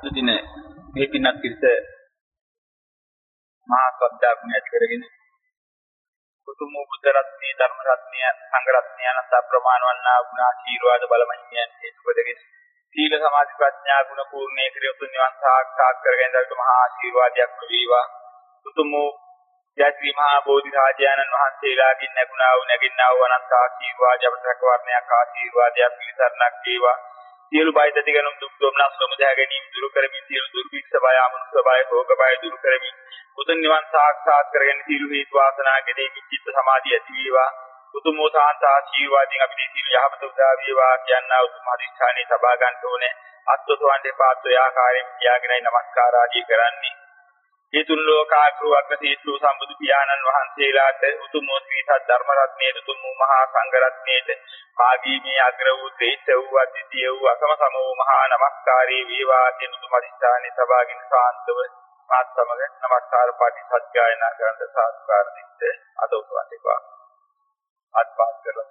අද දින මේ පින්නත් පිරිස මහා ශ්‍රද්ධා ගුණ ඇති කරගෙන කුතුම බුද්ධ රත්නයේ ධර්ම රත්නය සංඝ රත්නය අනන්ත ප්‍රමාණ වන්නා ගුණ ආශීර්වාද බලමහිමියන් හේතු කොටගෙන සීල සමාධි ප්‍රඥා ගුණ පූර්ණේ ක්‍රිය උතුම් නිවන් සාක්ෂාත් කරගෙන දරට මහා ආශීර්වාදයක් වේවා කුතුම ජයශ්‍රී මහා බෝධි රාජානන් වහන්සේලාගෙන් නැගුණා වූ නැගින්නා වූ අනන්ත ආශීර්වාද අපට රැකවරණයක් ආශීර්වාදයක් පිළිසරණක් වේවා. සියලු බය දෙතිගනුම් දුක් දුම්නස් සමුදය ගැනීම දුරු කරමින් සියලු දුර්භික්ෂ බය අමනුෂ්‍ය බය භෝග බය දුරු කරමින් උතුම් නිවන් සාක්ෂාත් කරගෙන සියලු හේතු වාසනා ගෙදී චිත්ත සමාධිය ඇති වේවා. උතුම් සාන්ත ආශීර්වාදයෙන් අපි සියලු යහපත උදා වේවා කියනා උතුම් අධිෂ්ඨානයේ සබා ගන්න ඕනේ. අත්වසවන්ගේ පාත්වය ආකාරයෙන් කියාගෙනයි নমස්කාර ආදී කරන්නේ. මේ තුන් ලෝකාග්‍රව අග්‍රසීතු සම්බුදු පියාණන් වහන්සේලාට උතුම් ශ්‍රී සත්‍ය ධර්ම රත්නයේ උතුම් මහා සංඝ රත්නයේ මාගේ මේ අග්‍ර වූ ශ්‍රේෂ්ඨ වූ අද්විතීය වූ අකම සම වූ මහා නමස්කාරී වේවා කියන උතුම් අධිෂ්ඨානයේ සබාගෙන සාන්තව මාත් සමග නමස්කාර පාටි සත්‍යයනා කරන සාස්කාර දිත්තේ අද උපවන්තිකවා අත්පාත් කරලා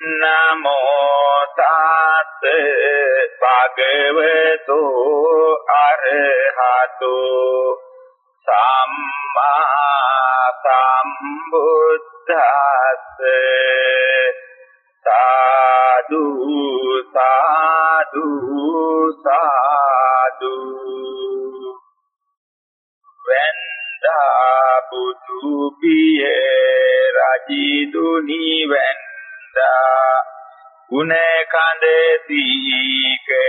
නමෝ තාත් භගවතු අරහතු සම්මා සම්බුද්දස්ස සාදු සාදු සාදු වෙන්දා බුදු පියේ රජිදුනි වෙන් නිසා ගුණ කඳ සීකරගෙන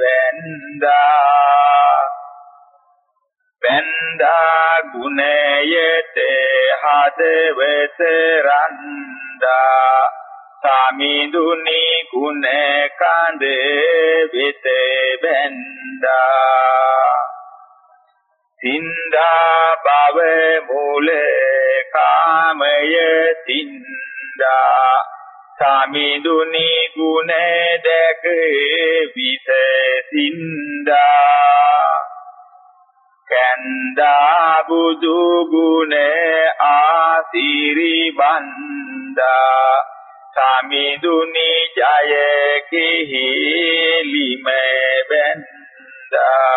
වැන්දා. වැන්දා ගුණයට හදවත රන්දා. සමිඳුනි ගුණ කඳ වෙත වැන්දා සින්දා බව මූලේ කාමය තින්දා සමිඳුනි ගුණ දැක විස සින්දා කන්දා බුදු ගුණ ආසිරි බන්දා සමිඳුනි ජය කිහිලිම බන්දා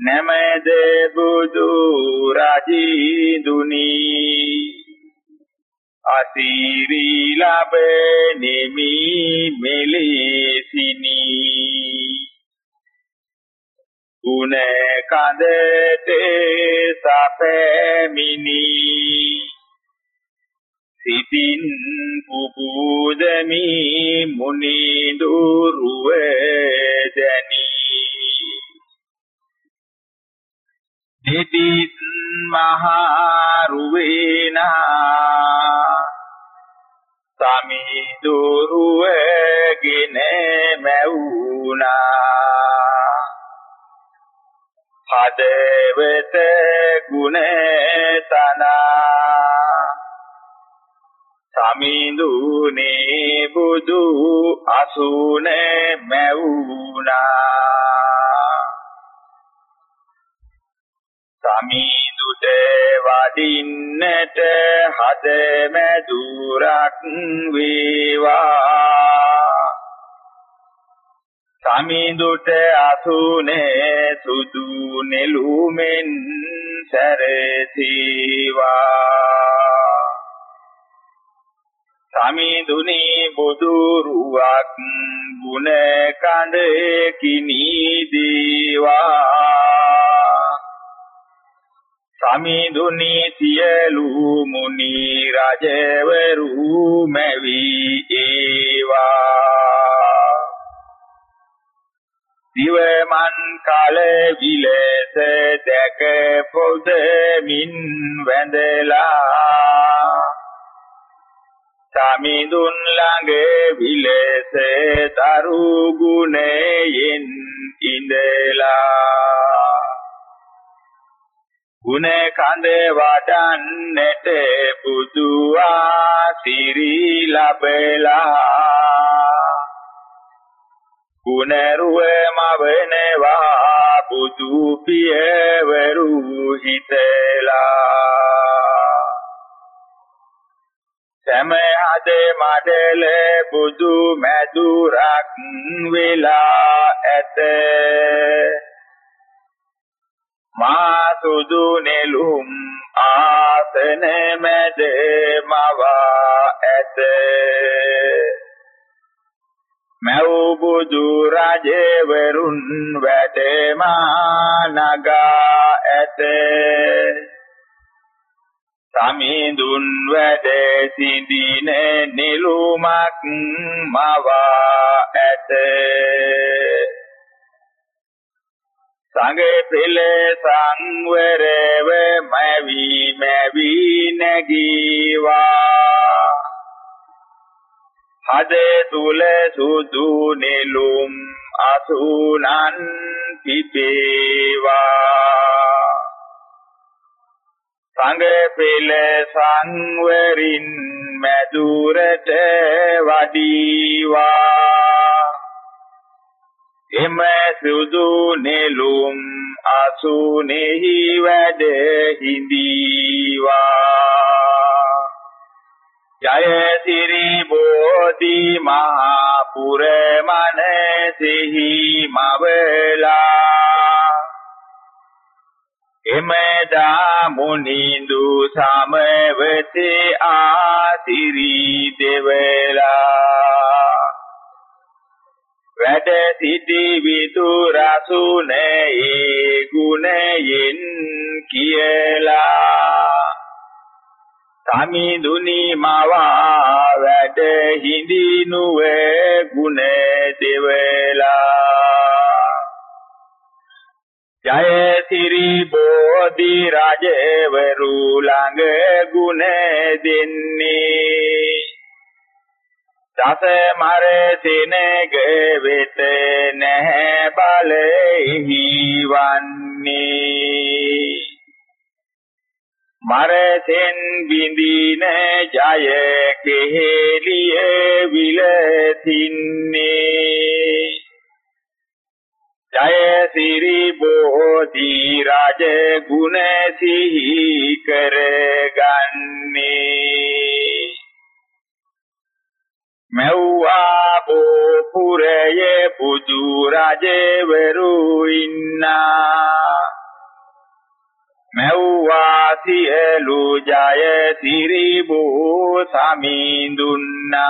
නමද බුදු රජිදුනි අසීරි ලබ නිමි මෙලෙසිනි. ගුණ කඳට සපැමිනි. සිතින් පුබුදමි මුනි දුරුව දැනි. නිතිත් මහා රුවේනා සමිදුරුවගෙන මැවුනා හදවත ගුණ තනා. සමිඳුනේ බුදු අසුනේ මැවුනා සමීදුට වඩින්නට හද මැදුරක් වේවා. සමීදුට අසුනේ සුදු නෙළුමෙන් සැරසීවා. සමීදුනි බුදුරුවක් ගුණ කඳ කිනි දේවා. සමිඳුනි සියලු මුනි රජවරු මැවි ඒවා. දිවමන් කල විලස දැක පොදමින් වැඳලා. සමිඳුන් ළඟ විලස දරු ගුණයෙන් ඉඳලා. ගුණ කඳ වඩන්නට බුදු ආසිරි ලැබලා. ගුණ රුව මවනවා බුදු පියවරු හිතලා. සමහද මඩල බුදු මැදුරක් වෙලා ඇත. මා සුදු නෙළුම් ආසන මැද මවා ඇත. මැව් බුදු රජවරුන් වැඩමා නගා ඇත. සමිඳුන් වැඩ සිඳින නිලුමක් මවා ඇත. සංඝ පෙළ සංවරව මැවි මැවි නැගීවා. හද තුල සුදු නෙළුම් අසුනන් පිපේවා. සංඝ පෙළ සංවරින් මැදුරට වඩීවා. එම සුදු නෙළුම් අසුනේහි වැඩ හිඳීවා. ජය සිරි බෝධි මහා පුර මනසෙහි මවලා එමෙදා මුනිඳු සමවතේ ආසිරි දෙවලා. වැඩ සිටි විදුරසුනේ ගුණයෙන් කියලා. සමිඳුනි මවා වැඩ හිඳිනුවේ ගුණ දෙවලා. ජය සිරි බෝධි රජවරු ළඟ ගුණ දෙන්නේ. දස මර සෙනග වෙත නැහැ බලෙහි වන්නේ. මරතෙන් බිඳින ජය කෙහෙලිය විලසින්නේ. ජය සිරි බෝධි රජ ගුණ සිහි කරගන්නේ. මෙව්වා බෝ පුරයේ බුදු රජවරු ඉන්නා මෙව්වා සියලු ජය සිරි බෝ සමිඳුන්නා.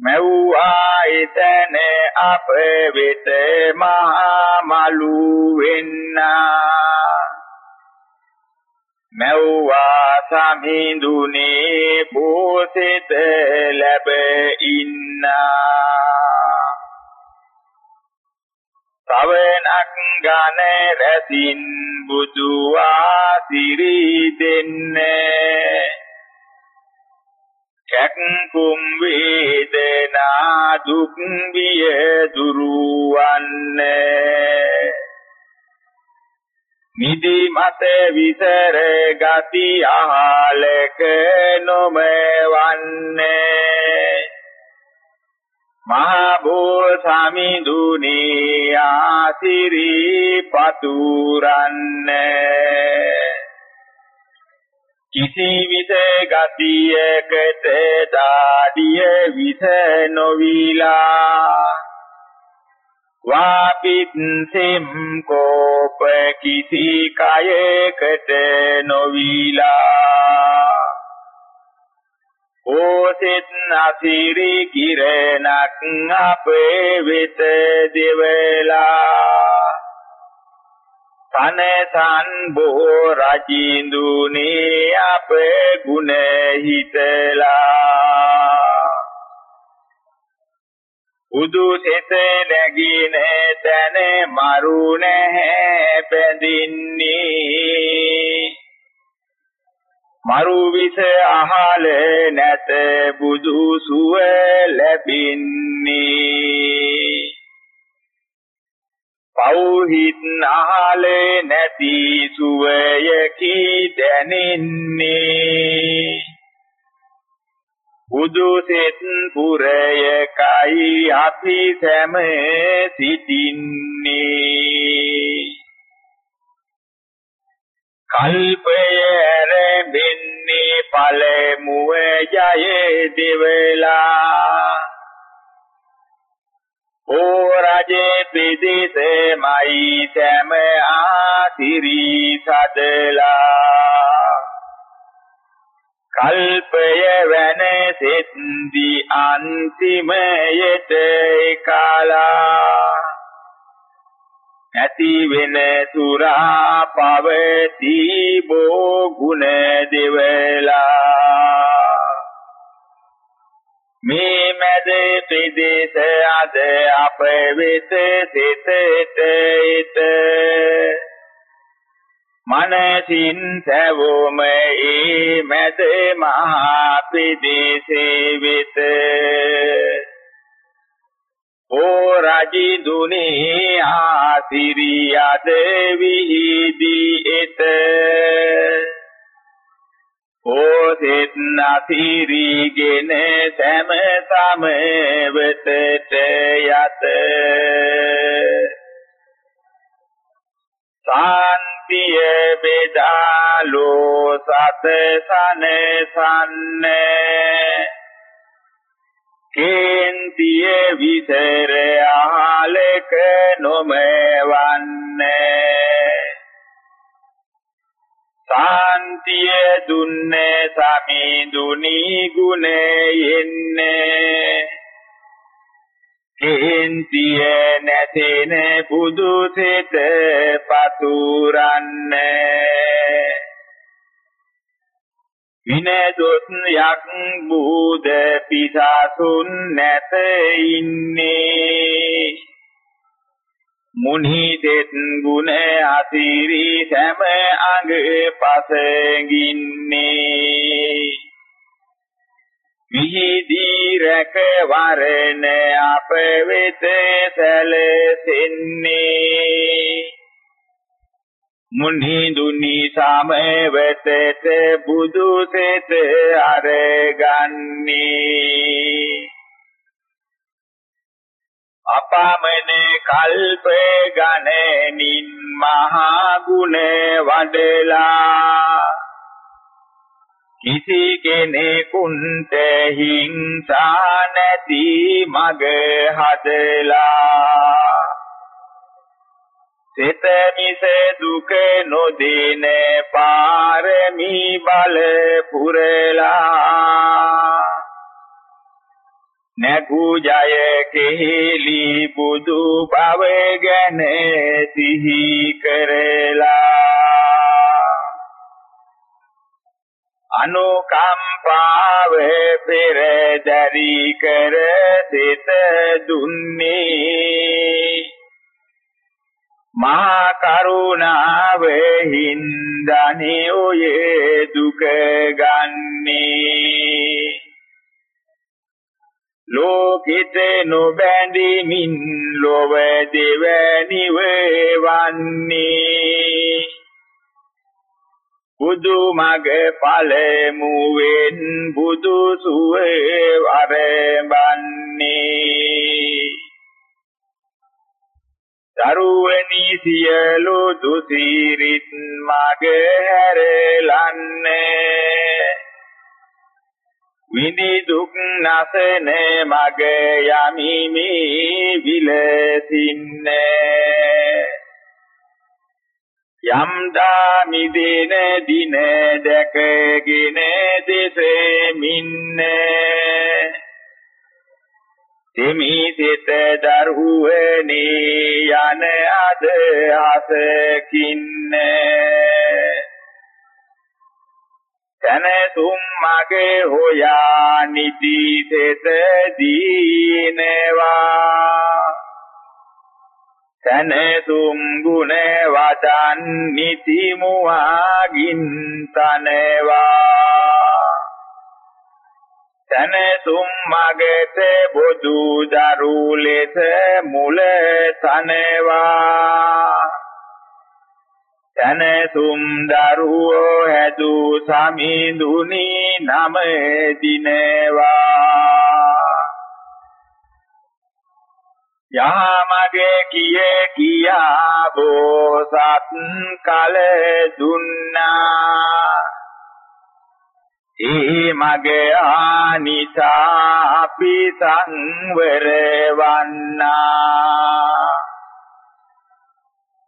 මෙව්වා ඊතන අප වෙත මහා මලු වෙන්නා. මෙව්වා සමිඳුනේ බෝසෙත ලැබ ඉන්නා. සවනක් ගන රැසින් බුදු ආසිරි දෙන්නේ. කැක්කුම් වේදනා දුක් විය දුරුවන්නේ. නිදි මත විසර ගති අහලක නොමවන්නේ. මහා බෝ සමිඳුනි ආසිරි පතුරන්නේ. කිසි විස ගතියකට දාඩිය විස නොවිලා. වාපිත් සෙම් කෝප කිසි කයකට නොවිලා. ඕසෙත් අසිරි කිරණක් අපේ වෙත දෙවලා. තනසන් බෝ රජින්දුනේ අපේ ගුණ හිතලා. උදු සිත නැගින තන මරු නැහැ බැඳින්නේ. මරු විස අහල නැත බුදු සුව ලැබින්නේ. පෞහිත් අහල නැති සුවයකි දැනෙන්නේ. බුදු සෙත් පුරයකයි අපි සැම සිටින්නේ. කල්පය රැඹෙන්නේ පළමුව ජය දෙවලා. ඕ රජේ පිදිසෙමයි සැම ආසිරි සදලා. කල්පය වෙනසෙත්දි අන්තිමයට කාලා නැති වෙන සුරා පවති බෝ ගුණ දෙවලා. මේ මැද ප්‍රදේශ අද අප වෙත සිතට ඉත මනසින් සැවොම ඒ මැද මහා ප්‍රදේශේ වෙත. ඕ රජි දුනේ ආසිරියද විහිදී එත. ඕ සෙත් නසිරිගෙන සෑම සමවතට යත. සාන්තිය බෙදාලෝ සත සනසන්නේ කේන්තිය විසර ආලක නොමවන්නේ. සාන්තිය දුන්නේ සමිඳුනි ගුණයෙන්නේ. කේන්තිය නැතෙන බුදු සිත පතුරන්නේ. විනදොත් යක් බුද පිසසුන් නැත ඉන්නේ. මුනි දෙත් ගුණ අසිරි සෑම අඟ පසගින්නේ විහිදී රැක වරණ අප වෙත සැලසෙන්නේ. මුනිදුනි සමවතට බුදු සෙත අරගන්නේ. අපමණ කල්ප ගණනින් මහා ගුණ වඩලා කිසි කෙනෙකුට හිංසා නැති මග හදලා. සිත මිස දුක නොදින පාරමී බල පුරලා. නැකු ජය කෙහෙලි බුදු බව ගැන සිහි කරලා. අනුකම්පාව පෙරදරි කර සිත දුන්නේ. මා කරුණාව හින්දානේ ඔය දුක ගන්නේ. ලෝකිත නොබැඳීමින් ලොව දෙවැනිව වන්නේ බුදු මග ඵලමුවෙන් බුදු සුවේ වරඹන්නේ. දරුවනි සියලු දුසිරිත් මග හැරලන්නේ. විනි දුක් නැසන මග යමි මේ විලසින්නේ. යම් දාමිදෙන දින දැකගෙන දෙසෙමින්නේ තෙමි සිත දරුවනේ යන අද අසකින්නේ. තනතුම් මගේ හොයා නිති සිත දීනවා තනසුම් ගුණ වදන් නිතිමුවාගින් තනවා. තනසුම් මගට බොදු දරු ලෙස මුල තනවා. තනසුම් දරුවෝ හැදු සමිඳුනි නම දිනවා. යාමගේ කියේ කියා බෝසත් කල දුන්නා. ඒ මගේ ආනිසා අපි සංවර වන්නා.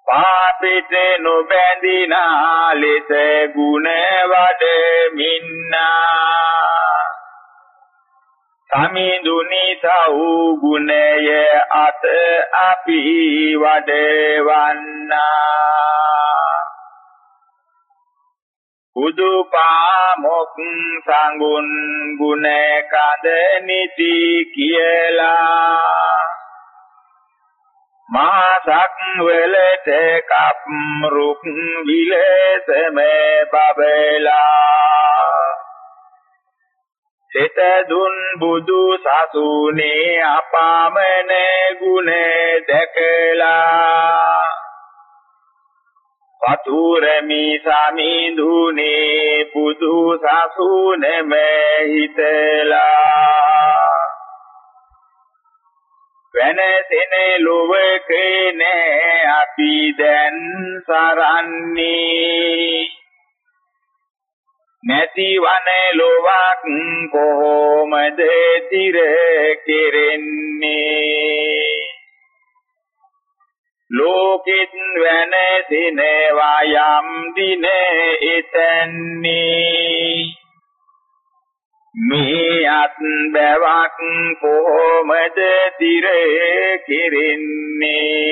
පාපිට නොබැඳිනා ලෙස ගුණ වඩමින්නා. සමිඳුනි සව් ගුණය අත අපි වඩවන්නා. බුදු පාමොක් සංගුන් ගුණ කඳ නිති කියලා. මාසක් වලට කප් රුක් විලසම බබලා. සිත දුන් බුදු සසුනේ අපාමන ගුණ දැකලා. වතුරමි සමිඳුනේ බුදු සසුනේම හිතලා. වෙනසෙන ලොවකේ නෑ අපි දැන් සරන්නේ. නැතිවන ලොවක් කොහොමද තිර කෙරෙන්නේ? ලෝකෙත් වෙනසිනවා යම් දින එතන්නේ. මේ අත් බවක් කොහොමද තිර කෙරෙන්නේ?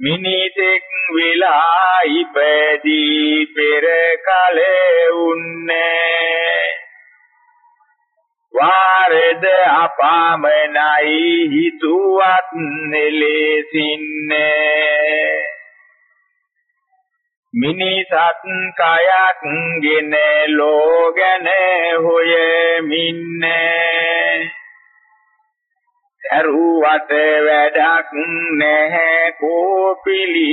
මිනිතෙක් වෙලා ඉපදී පෙර කලේ උන්නේ. වාරද අපාමනයි හිතුවත් නෙලෙසින්නේ. මිනිසත් කයක් ගෙන ලෝගන හොයමින්නේ. ඇරුවට වැඩක් නැහැ. කෝපිලි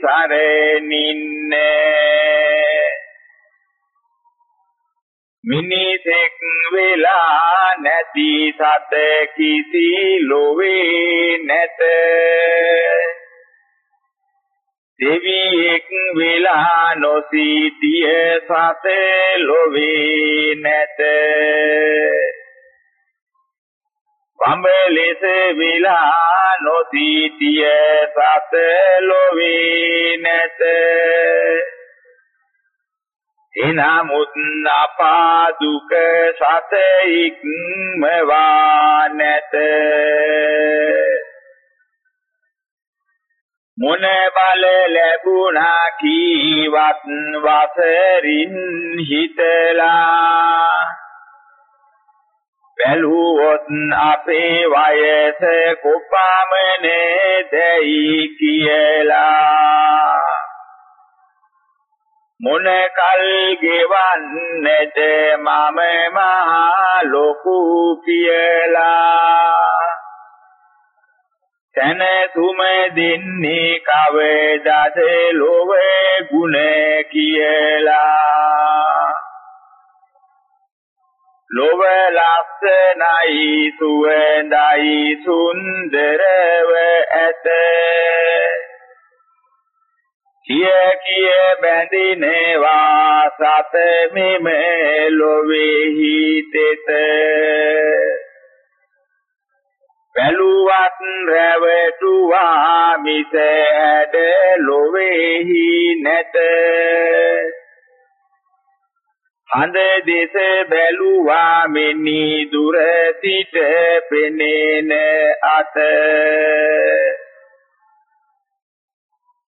සරනින්නේ මිනිසෙක් වෙලා නැති සත කිසි ලොවේ නැත. දෙවියෙක් වෙලා නොසිටිය සත ලොවේ නැත. වඹලෙස විලා නොසිටිය සත ලොවේ නැත. එනමුත් අපා දුක සත ඉක්මවා නැත. මොන බල ලැබුණා කීවත් වසරින් හිතලා බැලුවොත් අපේ වයස කොපමණේ දැයි කියලා. මොන කල් ගෙවන්නට මම මහා ලොකු කියලා. තනතුම දෙන්නේ කවදාද ලොවේ ගුණ කියලා. ලොව ලස්සනයි සුවඳයි සුන්දරව ඇත. කිය කිය බැඳිනවා සත මෙම ලොවේහි තෙත බැලුවත් රැවටුවා මිස ඇද ලොවේහි නැත. හඳ දෙස බැලුවා මෙනි දුර සිට පෙනෙන අත.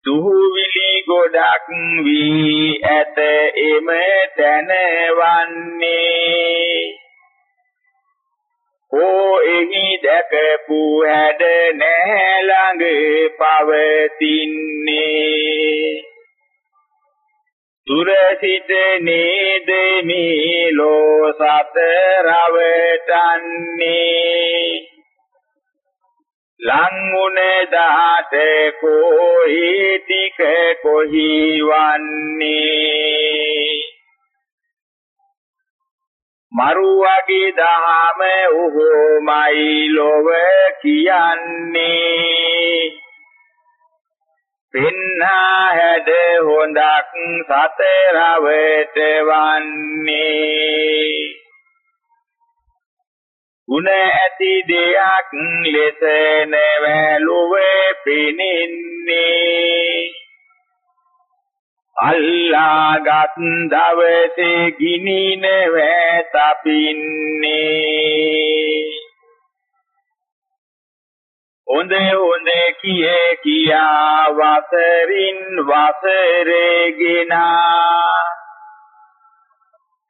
දුහුවිලි ගොඩක් වී ඇත එම තනවන්නේ ඕ එහි දැකපු හැඩ නැහැ ළඟ පවතින්නේ. දුර සිට නේද මේ ලෝ සත රවටන්නේ ලංගුණ දාට කොහි ටික කොහි වන්නේ මරුවගේ දහම උහුමයි ලොව කියන්නේ පින්නා හැඩ හොඳක් සතරවට වන්නේ. ගුණ ඇති දෙයක් ලෙස නැවැළුවේ පිනින්නේ. අල්ලාගත් දවසේ ගිනින වැතපින්නේ හොඳ හොඳ කියේ කියා වසරින් වසරේගිනා.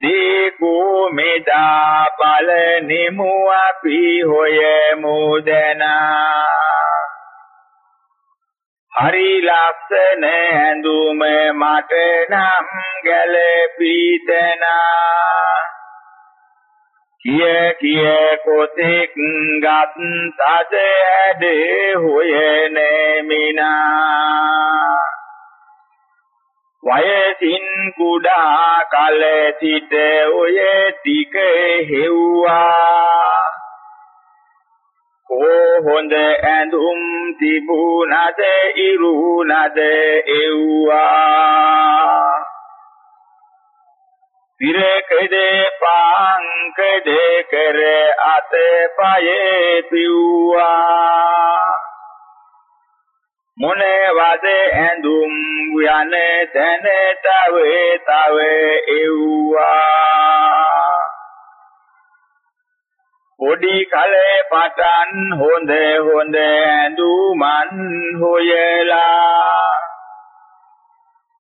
දීකෝ මෙදා බලනිමු අපි හොයමු දනා. හරි ලස්සන ඇඳුම මට නම් ගැළපීතනා කිය කිය කොතෙක් ගත් තද ඇඩ හොයනේ මිනා. වයසින් කුඩා කල සිට ඔය ටික හෙව්වා. කෝ හොඳ ඇඳුම් තිබුණද ඉරුණද එව්වා. විරකද පාංකද කර අත පය පිව්වා. මොනවද ඇඳුම් යන තැන තව තව එව්වා. පොඩි කලේ පටන් හොඳ හොඳ ඇඳුමන් හොයලා.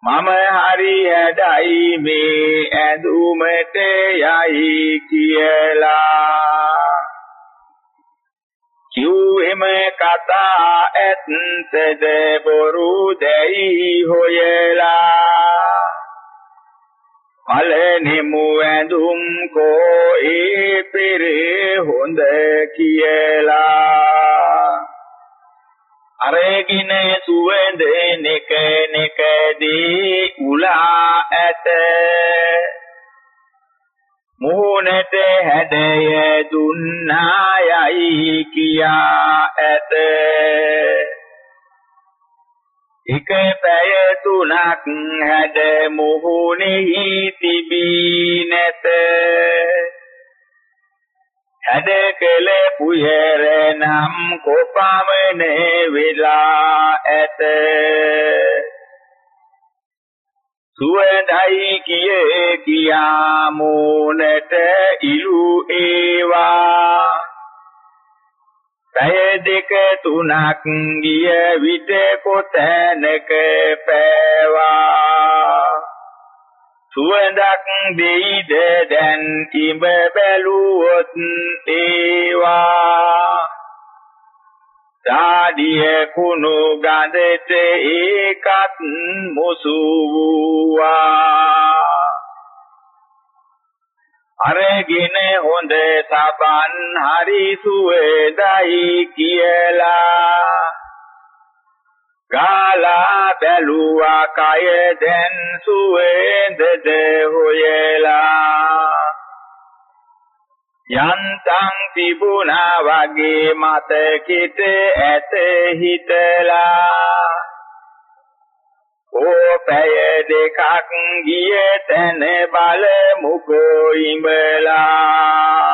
මම හරි ඇඩයි මේ ඇඳුමට යයි කියලා. කිව්ෙම කතා ඇත්තද බොරු දැයි හොයලා. පළනෙමු ඇඳුම් කෝ ඒ පෙරේ හොඳ කියලා. අරගෙන සුවඳ නෙක නෙකදී උලා ඇත. මෝනට හැඩය දුන්නායයි කියා ඇත. එක පැය තුනක් හැඩ මුහුණෙහි තිබී නැත. හැඩ කළ පුයර නම් කොපමණ වෙලා ඇත. සුවඳයි කියේ කියා මෝනට ඉලු ඒවා. පැය දෙක තුනක් ගිය විට කොතැනක පෑවා. සුවඳක් දෙයිද? දැන් ඉඹ බැලුවොත් ඒවා. සාදිය කුණු ගඳට ඒකත් මුසු වූවා. අරගෙන හොඳ සබන් හරි සුවඳයි කියලා. ගාලා බැලුවා කය දැන් සුවඳද හොයලා යන්තම් තිබුණා වගේ මතකෙට ඇත හිතලා. ඕපය දෙකක් ගිය තැන බලමුකෝ ඉඹලා.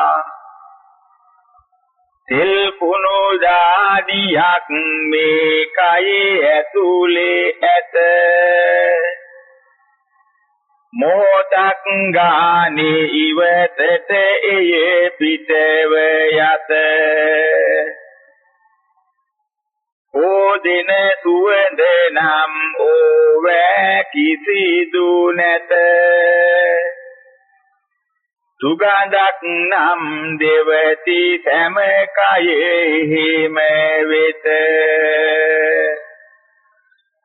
තෙල් කුණු දාඩියක් මේ කයේ ඇතුලේ ඇත. මොහොතක් ගානේ ඉවතට එය පිටව යත. ඕදින සුවඳ නම් ඕවැ කිසිදු නැත. සුගඳක් නම් දෙවති සෑම කයෙහිම වෙත.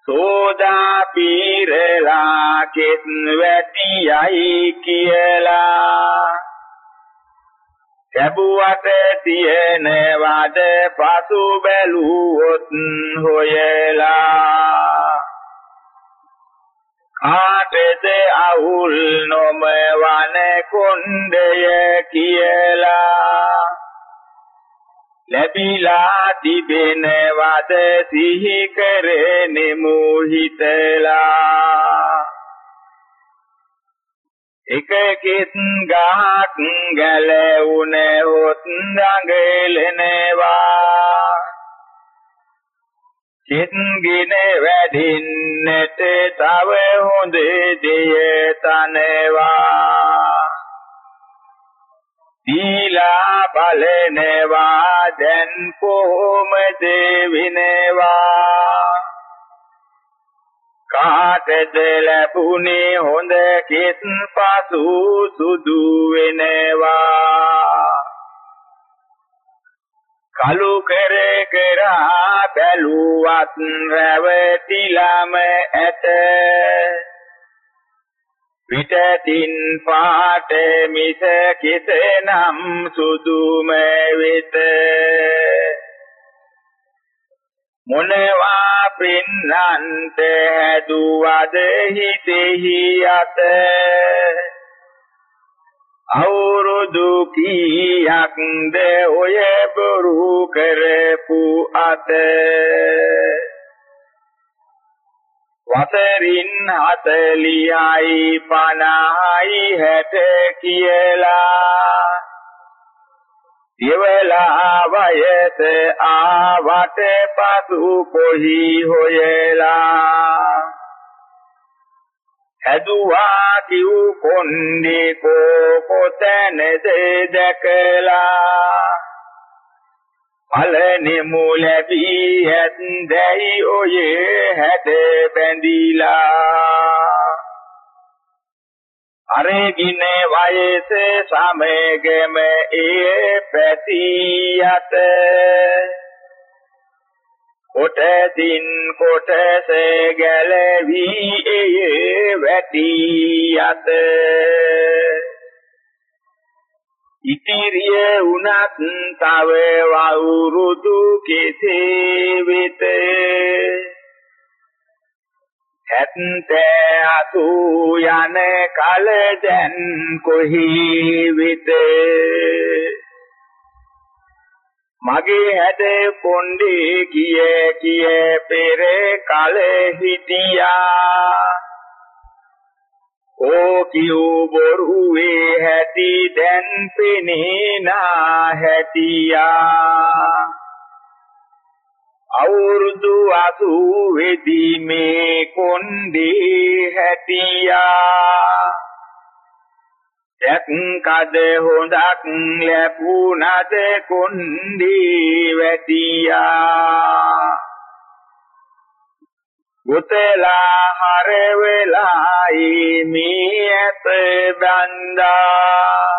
සෝදා පීරලා කෙත් වැටියයි කියලා. ලැබුවට තියෙනවද පසු බැලුවොත් හොයලා. කාටද අවුල් නොමවන කොණ්ඩය කියලා. ලැබිලා තිබෙනවද සිහි කරෙනෙමු හිතලා. එකකෙත් ගහක් ගැලවුන හොත් දඟලනවා. චිත්ගින වැඩින්නට තව හොඳ දෙය තනවා. දීලා බලනවා දැන් කොහොමද විනවා. කාටද ලැබුණේ හොඳ කිස් පසු සුදු වෙනවා. කලු කර කර බැලුවත් රැවටිලම ඇත. පිටතින් පාට මිස කිසනම් සුදුම වෙත. මොනවා පින්නන්ත හැදුවද හිතෙහි අත? අවුරුදු කීයක්ද ඔය බොරු කරපු අත? වසරින් 40යි 50යි 60 කියලා. දෙවලා වයස ආවට පසු කොහි හොයලා? හැදුවා කිව් කොණ්ඩේ කෝ කොතැනද දැකලා පලනෙමු ලැබී ඇත්දැයි ඔයේ හැඩ බැඳිලා. අරගෙන වයස සමගම ඒ පැති යත කොටදින් කොටස ගැලවි ඒ වැටි යත ඉතිරිය උනත් තව වවුරුදු කෙසේ වෙත. ඇත්තේ අතු යන කල දැන් කොහි වෙත? මගේ හැඩ පොණ්ඩේ කිය කිය පෙර කල හිටියා. ඕ කිව් බොරුවේ හැටි දැන් පෙනේ නා හැටියා අවුරුදු 80 වෙදී මේ කොණ්ඩේ හැටියා. දැක්කද හොඳක් ලැබුණද කොණ්ඩේ වැටියා ගොතලා හර වෙලායි මේ ඇත බඳා.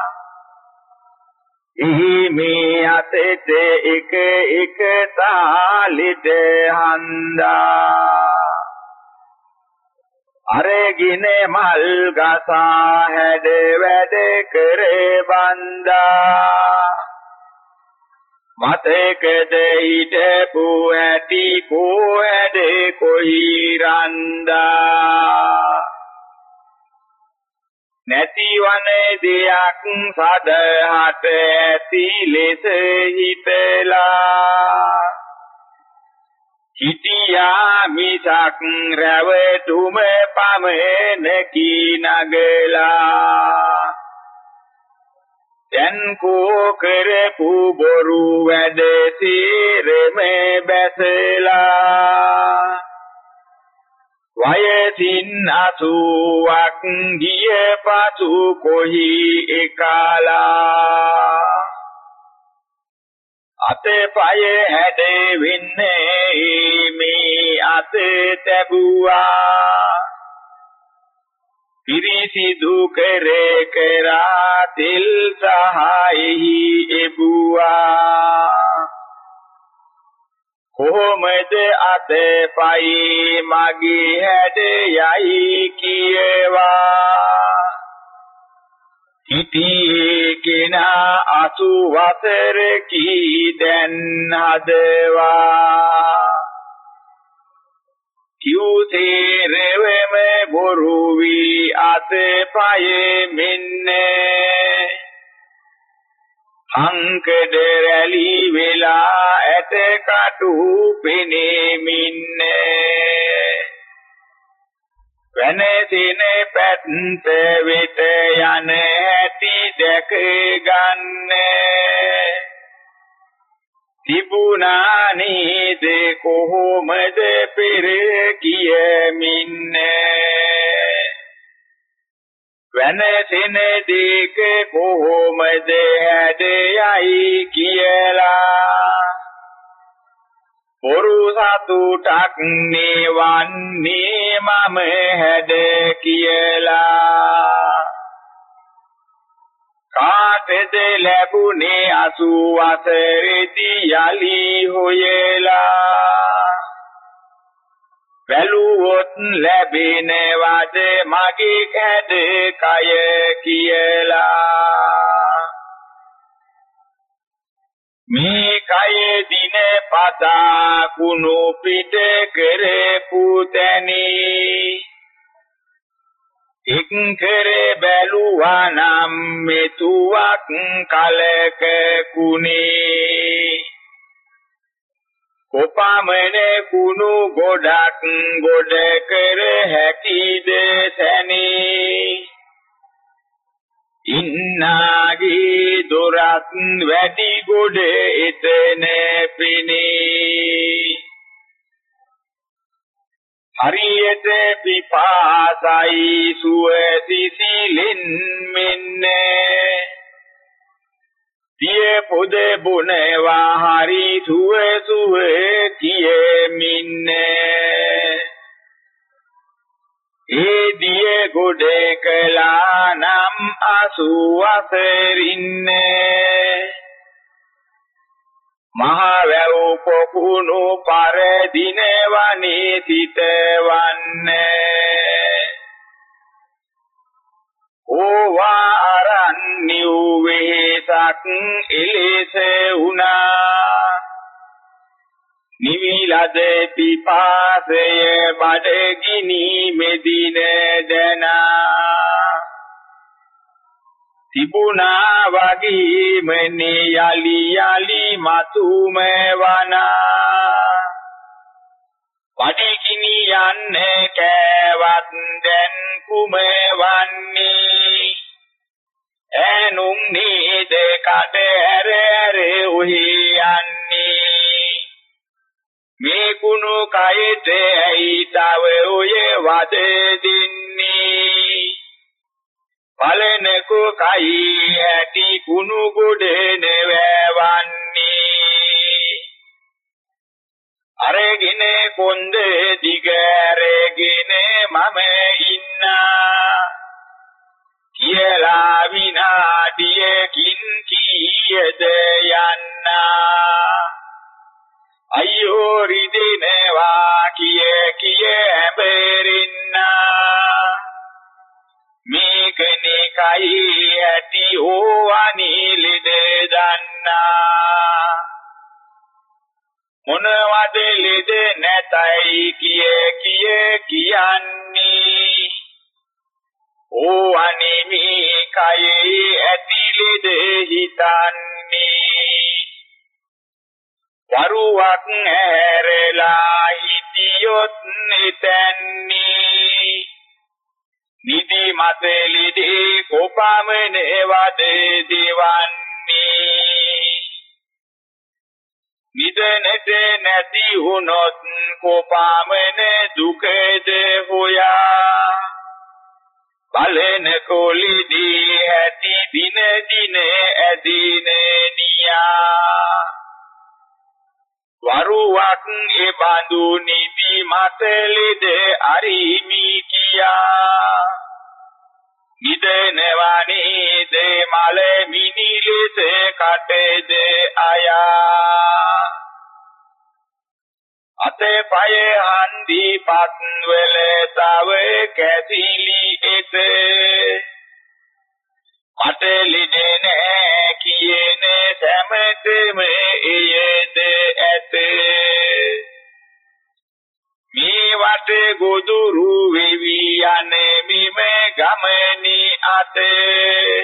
එහි මේ අතෙට එක එක තාලිට හන්දා අරගෙන මල් ගසා හැඩ වැඩ කර බන්දා. මතකද හිටපු ඇති කෝ ඇඩ කොහි රන්දා. නැතිවන දෙයක් සදහට ඇති ලෙස හිතලා. හිටියා මිසක් රැවටුම පමණකි නගලා දැන් කෝ කරපු බොරු වැඩ සීරෙම බැසලා. වයසින් අසුවක් ගිය පසු කොහි එකලා. අතේ පය හැඩ වෙන්නේ මේ අත තැබුවා. පිරිසිදු කර කරා තිල් සහායෙහි එබුවා. කොහොමද අතපයි මගේ හැඩ යයි කියවා. සිටී කෙනා අසු වසර කී දැන් හදවා. කිව්සේරෙවම බොරු වී අතපය මෙන්නේ අංකඩ රැලි වෙලා ඇට කටු පෙනෙමින්නේ. වෙනසින පැත්ත වෙත යන හැටි දැක ගන්නේ. තිබුණා නේද කොහොමද පෙර කියමින්නේ? වෙනසින දෙක කොහොමද හැදයයි කියලා? පොරු සතුටක් නේවන්නේ මම හැද කියලා. කාටද ලැබුණේ අසු වසරෙදි යලි හොයලා. බැලුවොත් ලැබෙනවද මගේ කැද කය කියලා. මේ කය දින පතා කුණු පිට කරපු තැනී. එක් කර බැලුවා නම් මෙතුවක් කලක කුණේ. කොපමණ කුණු ගොඩක් ගොඩ කර හැකිද සැනේ ඉන්නාගේ දොරත් වැඩි ගොඩ එතන පිනේ හරියට පිපාසයි සුව සිසිලින් මෙන්නේ. දිය පොද බොනවා හරි සුව සුව කියෙමින්නේ. ඒ දිය ගොඩ කළා නම් අසු වසරින්නේ මහ වැව් පොකුණු පරදින වනේ සිටවන්නේ ඕවා අරන්නිව් වෙහසක් එලෙස වුණා. නිවිලද පිපාසය බඩගිනි මෙදින දනා. තිබුණා වගේම යලි යලි මතුම වනා පඩිකිනි යන්නේ කෑවත් දැන් කුම වන්නේ ඈනුම් නේද කඩ ඇර ඇර උහි යන්නේ? මේ කුණු කයට ඇයි තව ඔය වද දෙන්නේ? පලනකෝ කයි ඇති කුණු ගොඩ නෙවවන්නේ අරගෙන කොන්ද දිගරගෙන මම ඉන්නා. කියලා විනාඩියකින් කීයද යන්නා. අයියෝ රිදෙනවා කිය කිය හැබෙරින්නා මේකනේ කයි ඇති ඕවනිලෙද දන්නා. මොනවද ලෙද නැතයි කිය කිය කියන්නේ. ඕවනිමි කයි ඇති ලෙද හිතන්නේ. වරුවක් ඇරලා හිටියොත් එතන්නේ. නිදි මතලිදී කොපමණ වද දිවන්නේ. නිදනට නැති වුනොත් කොපමණ දුකද හොයා. බලන කොලිදී ඇති දින දින ඇදින නියා. වරුවක් එබඳු නිදි මතලෙද අරිමි කියා. නිදනවනි දේ මල මිනිලෙස කටේද අයා. අතේ පය හන්දි පත් වල තව කැසිලි එත. මට ලිනේ නෑ කියන සැමතෙම එයද ඇත. මේ වටේ ගොදුරු වෙවි යන්නේ මිම ගමනි අතේ.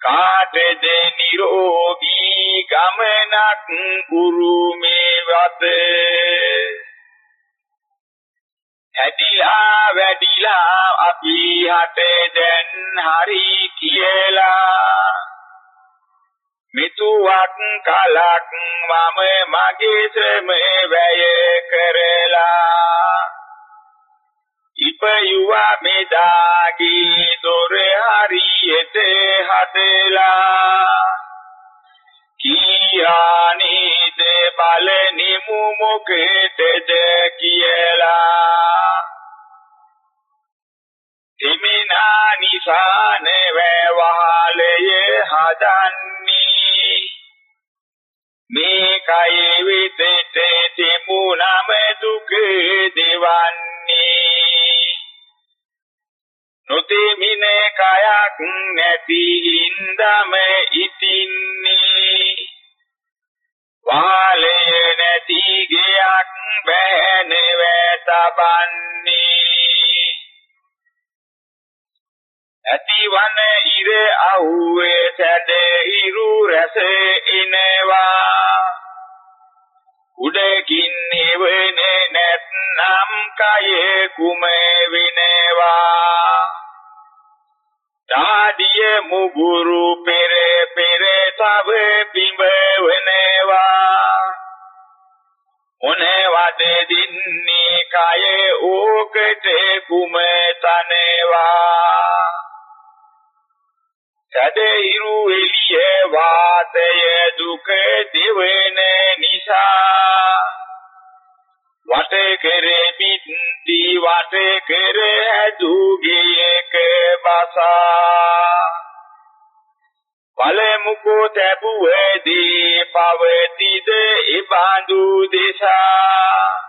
කාටද නිරෝගී ගමනක් ගුරු මේ වත. ඇදිලා වැඩිලා අපි හට දැන් හරි කියලා. මිතුවක් කලක් මම මගේ ශ්‍රම වැය කරලා. ඉපයුවා මෙදාගේ දොර හරියට හදලා. කියානිද බලනිමු මොකටද කියලා. දෙමිනා නිසාන වේවාලය හදන්නේ. මේ කය විතට තිබුණම දුක දෙවන්නේ. නොතෙමින කයක් නැති හින්දම ඉතින්නේ. වාලය නැති ගයක් බෑන වැටබන්නේ. ඇතිවන ඉර අවුවේ සැඩ ඉරු රැස එනවා උඩකින් එවනේ නැත්නම් කය කුම විනවා. දාඩිය මුගුරු පෙර පෙර තව බිඹ වෙනවා. මොනවද දින්නේ කය ඕකට කුම තනවා. සැදහිරු එළිය වාතය දුක දෙවන නිසා. වට කර පිටි වට කර දුගේක බලමුකෝ තැබුවේදී පවතිද ඉබඳු දිසා.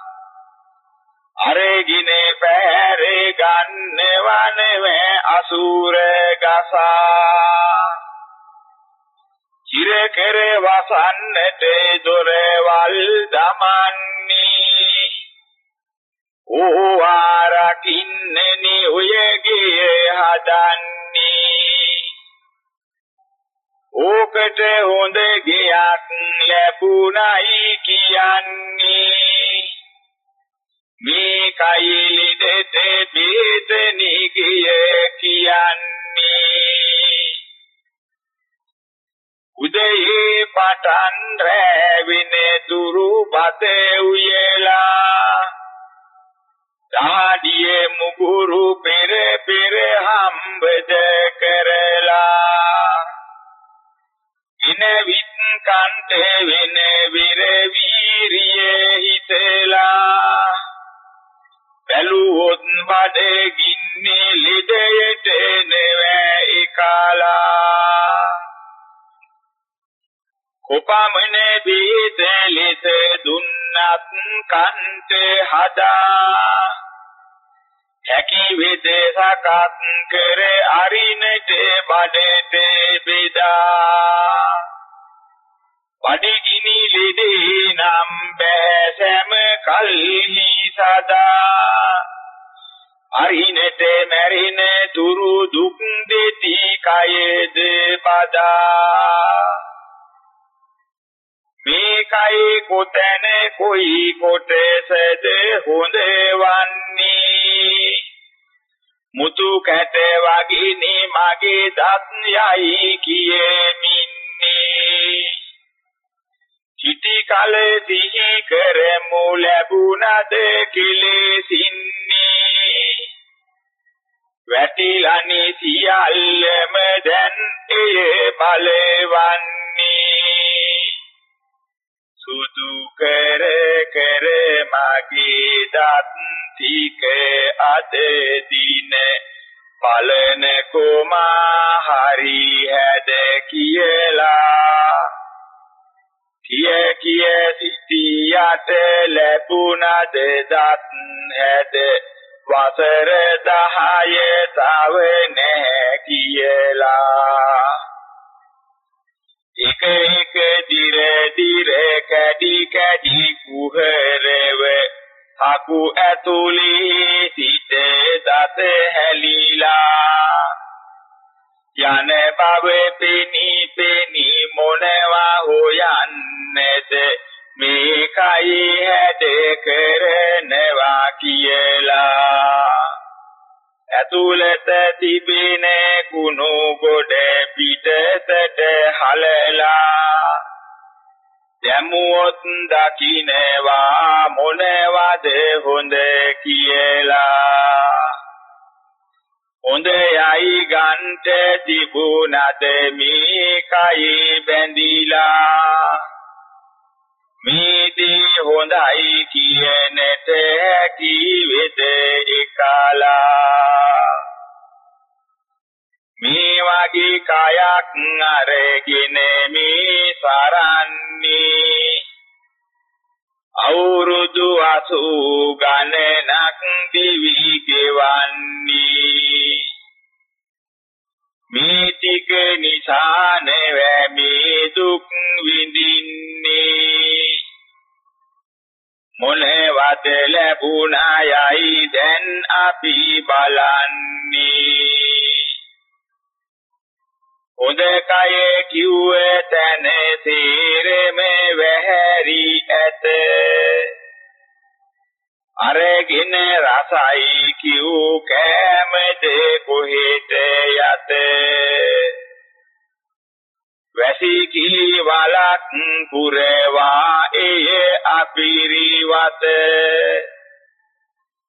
අරගෙන පැහැර ගන්නවනව අසුර ගසා. චිර කර වසන්නට දොරවල් දමන්නේ. ඕ ආරකින්නනි ඔයගේ හදන්නේ. ඕකට හොඳ ගයක් ලැබුණයි කියන්නේ. මේ කයිලි දෙතේ බේතනි කිය කියන්නේ. උදේ පටන් රැවිනේ දුරු බතේ උයලා. දාඩියේ මුගුරු පෙර පෙර හම්බද කරලා. ඉනවිත් කන්තේ වෙන විර වීරියේ හිතලා. බැලුවොත් බඩේ ගින්නේ ලිදයට නෙවැ එකලා කොපමණ බීත ලෙස දුන්නත් කන්ත හදා. හැකි විදේශකත් කර අරිනට බඩට බෙදා. බඩගිනි ලෙඩේ නම් බෑසම කල්හි සදා. අරිනට මැරින තුරු දුක් දෙති කයද බදා. මේ කයි කොතැන කොයි කොටසද හොඳ වන්නේ මුතු කැට වගිනේ මගේ දත් යයි කියෙමින්නේ. සිටි කල සිහි කරමු ලැබුණද කෙලෙසින්නේ. වැටිලානි සියල්ලම දැන් එය බලවන්නේ සුදු කර කර මගේ දත් ටික අද දින. පලන හරි හැද කියලා. කිය කිය සිටියට ලැබුණද දත් හැද? වසර 10 තව නැහැ කියලා. එක එක දිර දිර කැඩි කැඩි කුහරව අකු ඇතුලේ සිට දත හැලිලා. යන බව පෙනී පෙනී මොනවා හොයන්නේද? මේ කයි හැද කරනවා කියලා. ඇතුළත තිබෙන කුණු ගොඩ පිටතට හලලා. දැමුවොත් දකින්නවා මොනවද හොඳ කියලා. හොඳ යයි ගන්ට තිබුණද මේ කයි බැඳිලා මේදී හොඳයි කියනට කිවෙද එකලා. මේ වගේ කයක් අරගෙන මේ සරන්නේ. අවුරුදු 80 ගණනක් දිවි ගෙවන්නේ. මේ ටික නිසා නෙවෙයි දුක් විඳින්නේ. මොනවද ලැබුණා යයි දැන් අපි බලන්නේ. හොඳ කය කිව්වේ තැන සීරෙම වැහැරි ඇත. අරගෙන රසයි කිව් කෑමද කොහෙට යත? වැසි කිලි වලක් පුරවා එය අපිරිවත.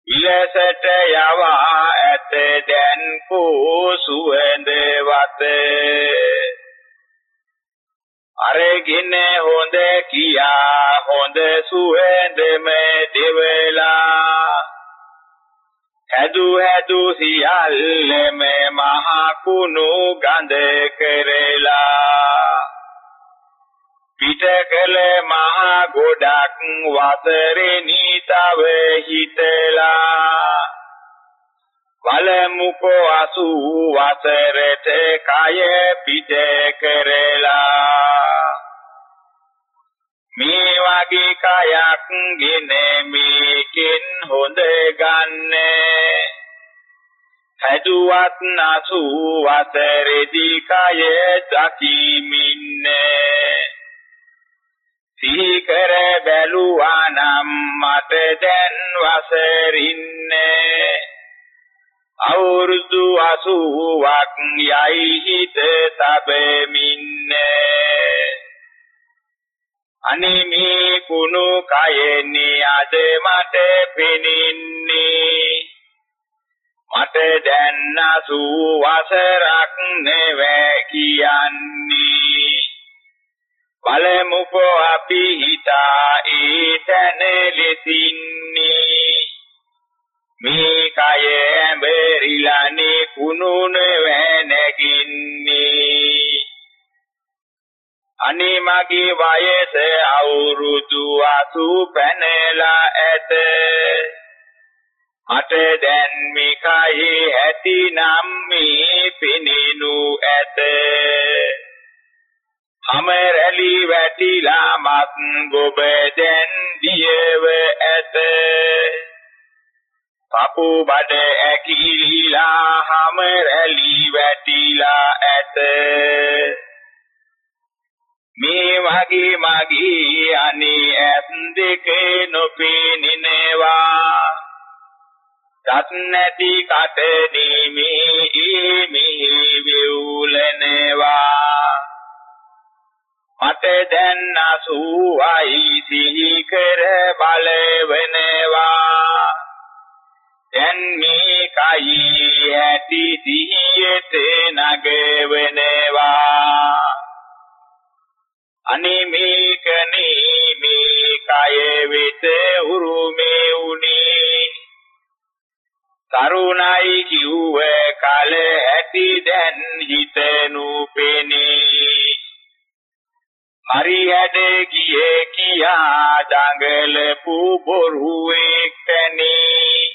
ඉලසට යවා ඇත දැන් කෝ සුවඳ වත අරගෙන හොඳ කියා හොඳ සුවඳම දෙවලා හැදු හැදු සියල්ලම මහ කුණු ගඳ කරලා. පිට කළ මහ ගොඩක් වතරෙනි තව හිතලා. බලමුකෝ අසු වසරට කය පිට කරලා. මේ වගේ කයක් ගෙන මේකෙන් හොඳ ගන්න හැදුවත් නසු වසරෙදි කය දකිමින්නේ. සිහි කර බැලුවා නම් මට දැන් වසරින්නේ. අවුරුදු 80ක් යයි හිත තබමින්නේ. අනේ මේ කුණු කයෙන්නේ අද මට පෙනින්නේ. මට දැන් 80 වසරක් නෙවෙයි කියන්නේ. බලමුකෝ අපි හිතා ඊතන ලෙසින්නේ. මේ කය ඇඹරිලානේ කුණුන වැනගින්නේ අනේ මගේ වයස අවුරුදු 80 පැනලා ඇත. අට දැන් මේ කයේ ඇතිනම් මේ පිනිනු ඇත. අමරලි වැටිලා මත් ගොබ දැන් දියව ඇත. පපු බඩ ඇකිලිලා හමරලි වැටිලා ඇත. මේ වගේ මගේ අනේ ඇස් දෙක නොපෙනෙනවා. දත් නැති කට නිමේ මිහි විවුලනවා. මට දැන් අසුවයි සිහි කර බලවනවා. දැන් මේ කයි ඇති සිහියට නගවනවා. අනේ මේකනේ මේ කය වෙත උරුමේ උනේ. තරුණයි කිව්ව කල ඇති දැන් හිතනු පෙනේ. හරි හැඩ ගියේ කියා දඟලපු බොරු එක්තනේ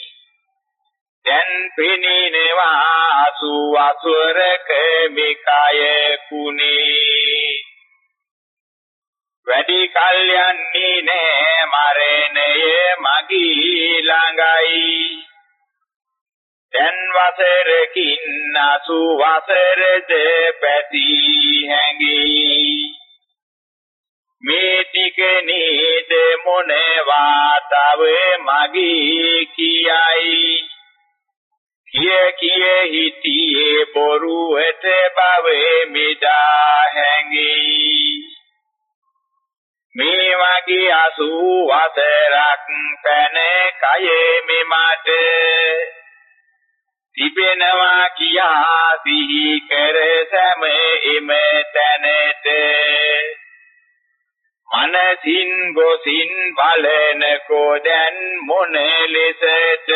දැන් පිනිනවා අසු අසුරක මිකය කුනේ වැඩි කල් යන්නේ නෑ මරණය මගී ළඟයි. දැන් වසරකින් අසු වසරද පැති හැඟී. මේ ටික නේද මොනවා තව මගේ කියයි. කිය කිය හිටියේ බොරුවට බවේ මිදා හැඟී. මේ වගේ අසු වසරක් පැන කයේ මෙමට තිබෙනවා කියා සිහි කර සෑම එම තැනට. මනසින් ගොසින් බලනකෝ දැන් මොන ලෙසට?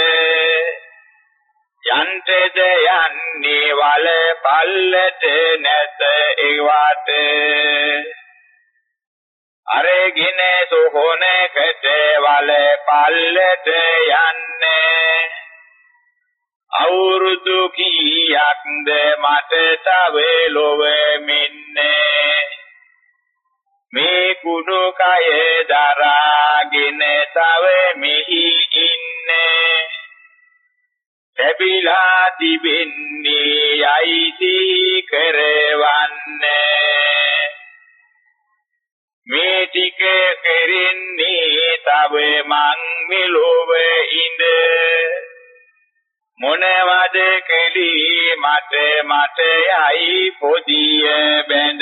යන්තද යන්නේ වල පල්ලට නැත ඒවට අරගෙන සොහොනකට වල පල්ලට යන්නේ අවුරුදු කීයක්ද මට තව ලොව මෙන්නේ මේ කුඩු කය දරාගෙන තව මෙහි ඉන්නේ. ලැබිලා තිබෙන්නේ යයිති කරවන්නේ. මේ ටික කෙරෙන්නේ තව මං මෙලොව ඉඳ. මොනවද කෙලී? මට මට යයි පොදිය බැඳ.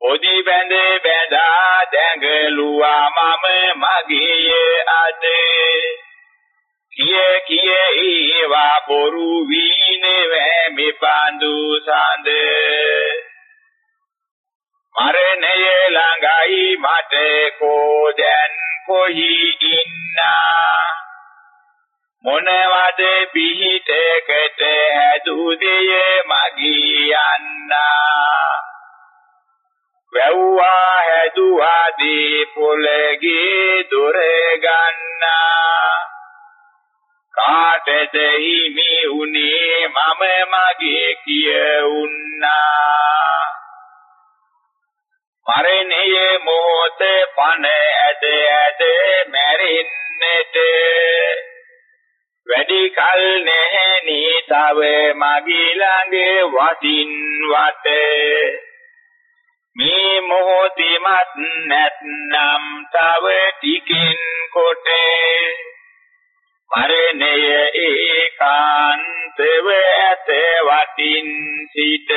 පොදි බැඳ බැඳා දැඟලුවා මම මගේ අද. කිය කිය ඒවා බොරු වීනේ මෙපඳු සඳ. මරණය ළඟයි මට කෝ දැන් කොහි ඉන්නා? මොනවද පිහිටකට හැදුදෙය මගී යන්නා වැව්වා හැදුවා දී පොළගේ දොර ගන්නා. කාටද හිමි උනේ මම මගේ කියුන්නා මරණයේ මොහොත පන ඇද ඇද මැරෙන්නට වැඩි කල් නැහැ නී තව මගේ ළඟ වටින් වට. මේ මොහොතෙමත් නැත්නම් තව ටිකින් කොටේ. මරණය ඒකාන්තව ඇත වටින් සිට.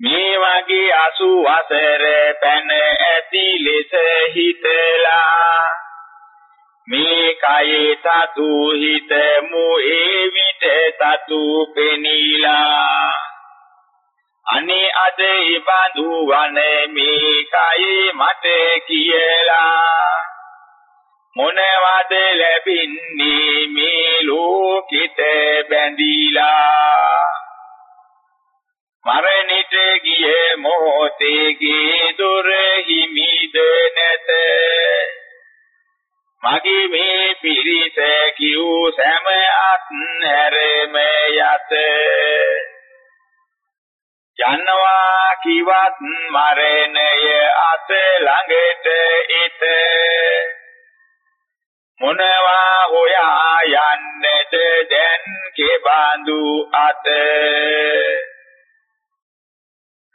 මේ වගේ අසු වසර පැන ඇති ලෙස හිතලා මේ කයේ තතු හිතමු ඒ විට තතු පෙනීලා. අනේ අද ඉබඳු වනේ මේ කයේ මට කියලා. මොනවද ලැබින්නේ මේ ලෝකෙට බැඳීලා? මරණිට ගියේ මොහොතේගේ දොර හිමිද නැත. මගේ මේ පිරිස කිව් සෑම අත් හැරෙම යත යනවා කිවත් මරණය අත ළඟට ඉත මොනවා හොයා යන්නද දැන් කෙබඳු අත?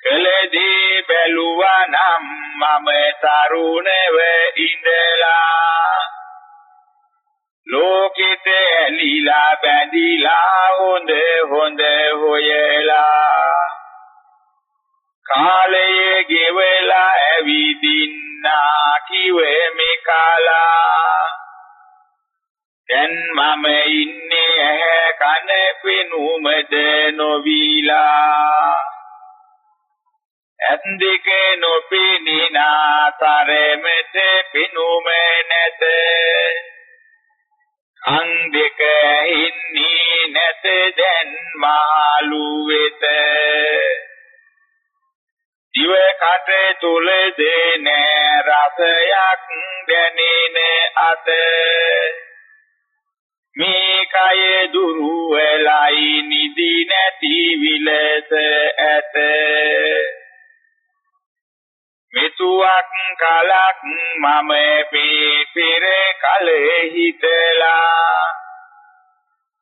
කලදී බැලුවා නම් මම තරුණව ඉඳලා ලෝකෙට ඇලිලා බැඳිලා හොඳ හොඳ හොයලා කාලයේ ගෙවලා ඇවිදින්නා කිවේ මේ කාලා. දැන් මම ඉන්නේ ඇහැ කන පෙනුමද නොවිලා. ඇත් දෙක නොපෙනිනා තරමට පෙනුම නැත. අං දෙක ඉන්නේ නැත දැන් මාළු වෙත. දිව කට තුල දෙන රසයක් දැනෙන අත. මේ කය දුරු වෙලයි නිදි නැති විලස ඇත. මෙතුවක් කලක් මම පෙර කල හිතලා.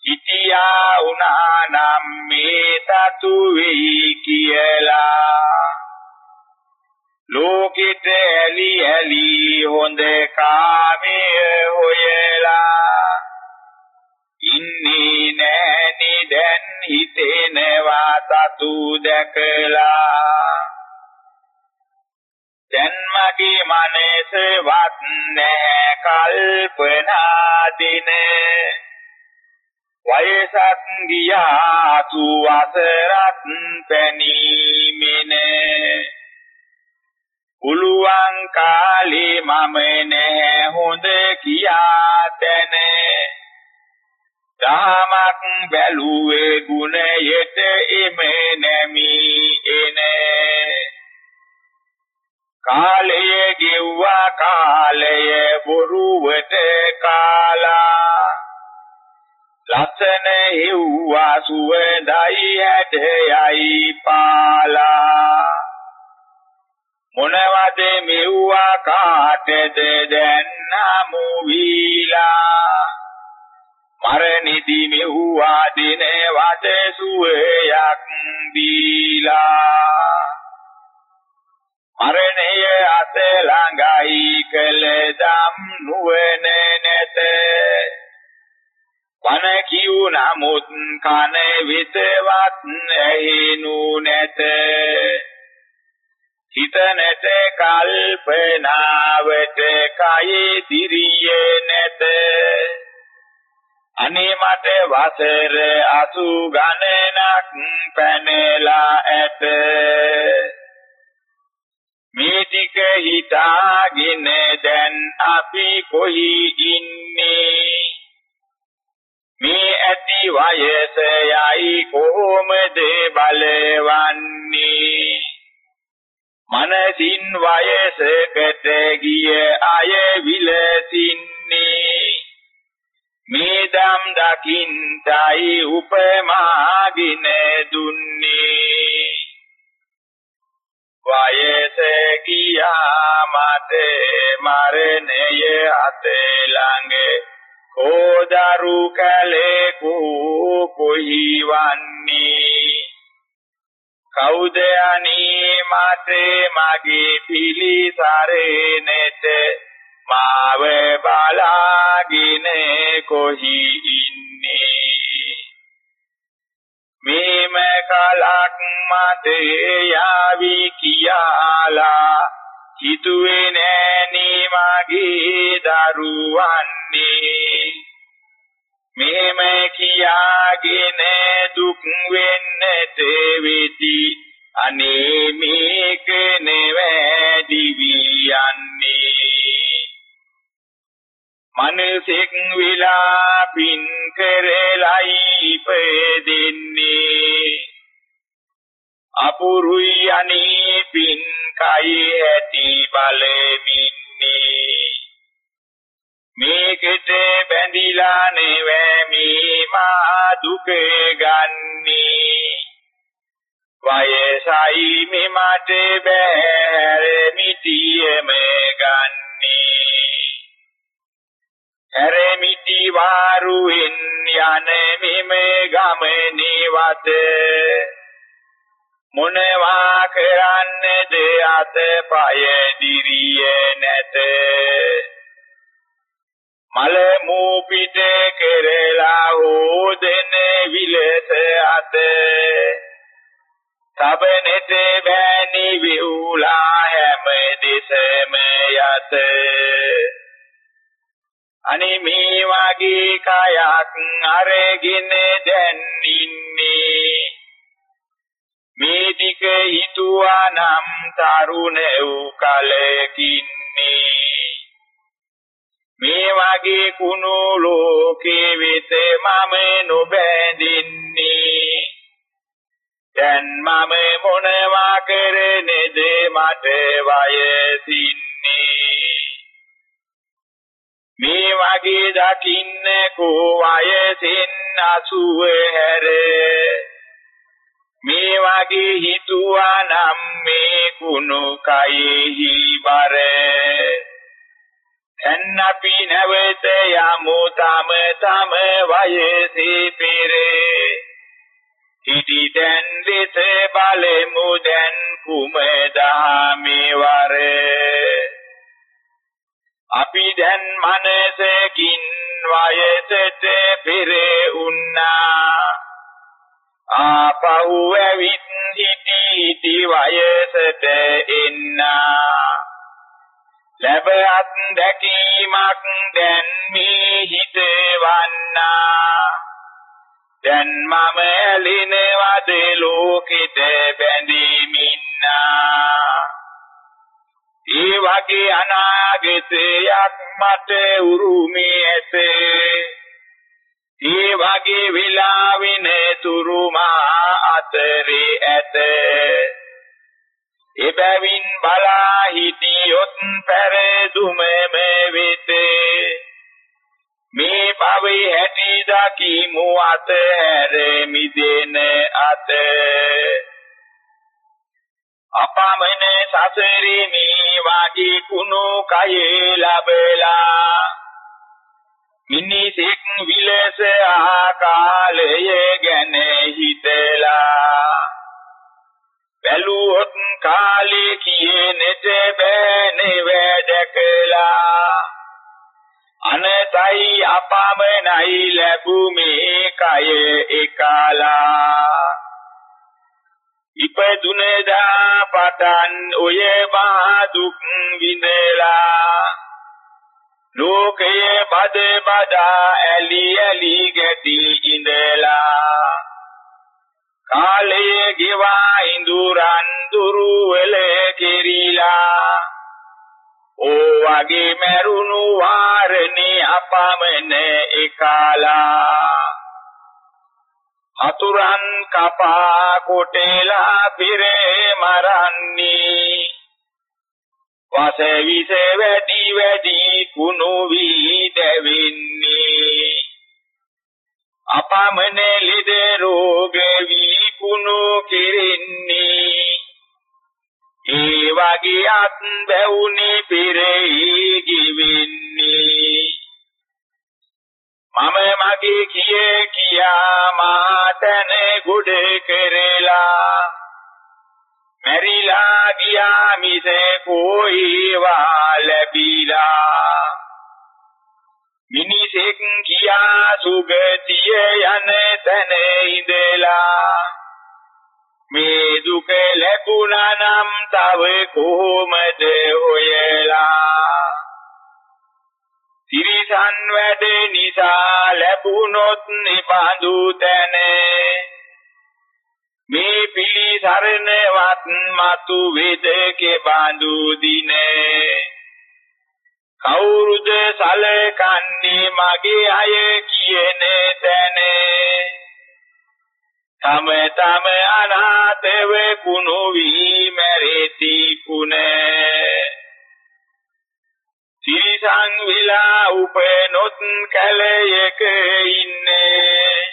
හිටියා උනා නම් මේ සතු වෙයි කියලා. ලෝකෙට ඇලි ඇලි හොඳ කාමයේ හොයලා. ඉන්නේ නෑනි දැන් හිතෙනවා සතු දැකලා. දැන් මගේ මනස වත් නැහැ කල්පනා දින වයසක් ගියා සුවසරත් පැනීමෙන. පුළුවන් කාලේ මම නැහැ හොඳ කියා තැන දහමක් බැලුවේ ගුණයට එම නැමි එනේ. කාලය ගෙව්වා කාලය බොරුවට කාලා. ලස්සන හෙව්වා සුවඳයි හැඩයයි පාලා. මොනවද මෙව්වා කාටද දැන් නමු වීලා මරණිදි මෙව්වා දිනවද සුවයක් දීලා. මරණය අත ළඟයි කළ දම් නුවණ නැත. වන කිව් නමුත් කන විතවත් ඇහෙනු නැත. හිතනට කල්පනාවට කයේ දිරිය නැත. අනේ මට වසර 80 ගණනක් අපි කොහි ඉන්නේ? මේ ඇති වයස යයි කොහොමද බලවන්නේ? මනසින් වයසට එන්නා. ලැබත් දැකීමක් දැන් මේ හිතවන්නා දැන් මම ඇලිනවද ලෝකෙට බැඳීමින්නා. ඒ වගේ අනාගතයක් මට උරුමේ ඇත ඒ වගේ විලාවින තුරුමා අතරේ ඇත. එබැවින් බලා හිටියොත් පෙරදුමම වෙත මේ භවයේ හැටි දකිමු අතහැර මිදෙන අත. අපමණ සසරේ මේ වාගේ කුණු කයේ ලැබලා. මිනිසෙක් විලස ආකාලය ගැන හිතලා. බැලුවොත් කාලේ කියනෙට බෑනේ වැඩකලා. අනතයි අපමණයි ලැබුමේ කය එකලා. ඉපදුනදා පටන් ඔය මා දුක් විඳලා. ලෝකයේ බද බදා ඇලි ඇලි ගැටි ඉඳලා. කාලයේ ගෙවා ඉඳුරන් දුරු වෙල කෙරිලා. ඕ වගේ මරුණු වාරණේ අපමණ එකලා. අතුරන් කපා කොටේලා පිරේ මරන්නේ. වස විස වැඩි වැඩි කුණු වී දැවෙන්නේ. අපමණ ලෙඩ රෝග වී කුණු කෙරෙන්නේ. ඒ වගේ අත් බැවුනි පෙරෙහි ගිවෙන්නේ. මම මගේ කිය කියා මාතන ගුඩ කරලා. මැරිලා ගියා මිස කොයිවා ලැබිලා. මිනිසෙක් කියා සුගතිය යන තැන ඉඳලා මේ දුක ලැබුණා නම් තව කොහොමද හොයලා? තිරිසන් වැඩ නිසා ලැබුණොත් නිබඳු තැන. මේ පිළිසරණවත් මතු වේද කෙබඳු දිනේ. කවුරුද සලකන්නේ මගේ අය කියන තැන? තම තම අනාථව කුණු වී මැරෙති කුනේ තිරිසන් විලා උපනොත් කැලයක ඉන්නේ.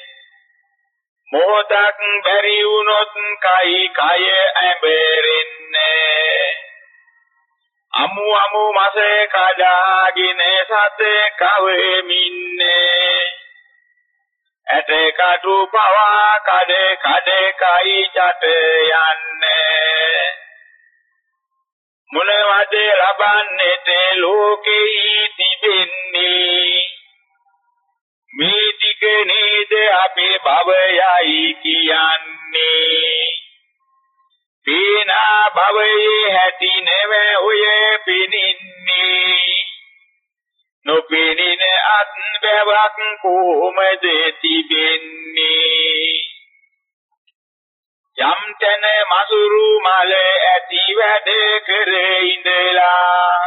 මොහොතක් බැරි වුනොත් කයි කය ඇඹරෙන්නේ. අමු අමු මස කඩාගෙන සත කවෙමින්නේ. ඇට කටු පවා කඩ කඩ කයි චට යන්නේ. මොනවද ලබන්නට ලෝකෙහි තිබෙන්නේ. මේ ටික නේද අපේ භවයයි කියන්නේ. පීනා භවයේ හැටි නෙව බැවක් කොහොමද තිබෙන්නේ? යම් තැන මසුරු මල ඇති වැඩ කර ඉඳලා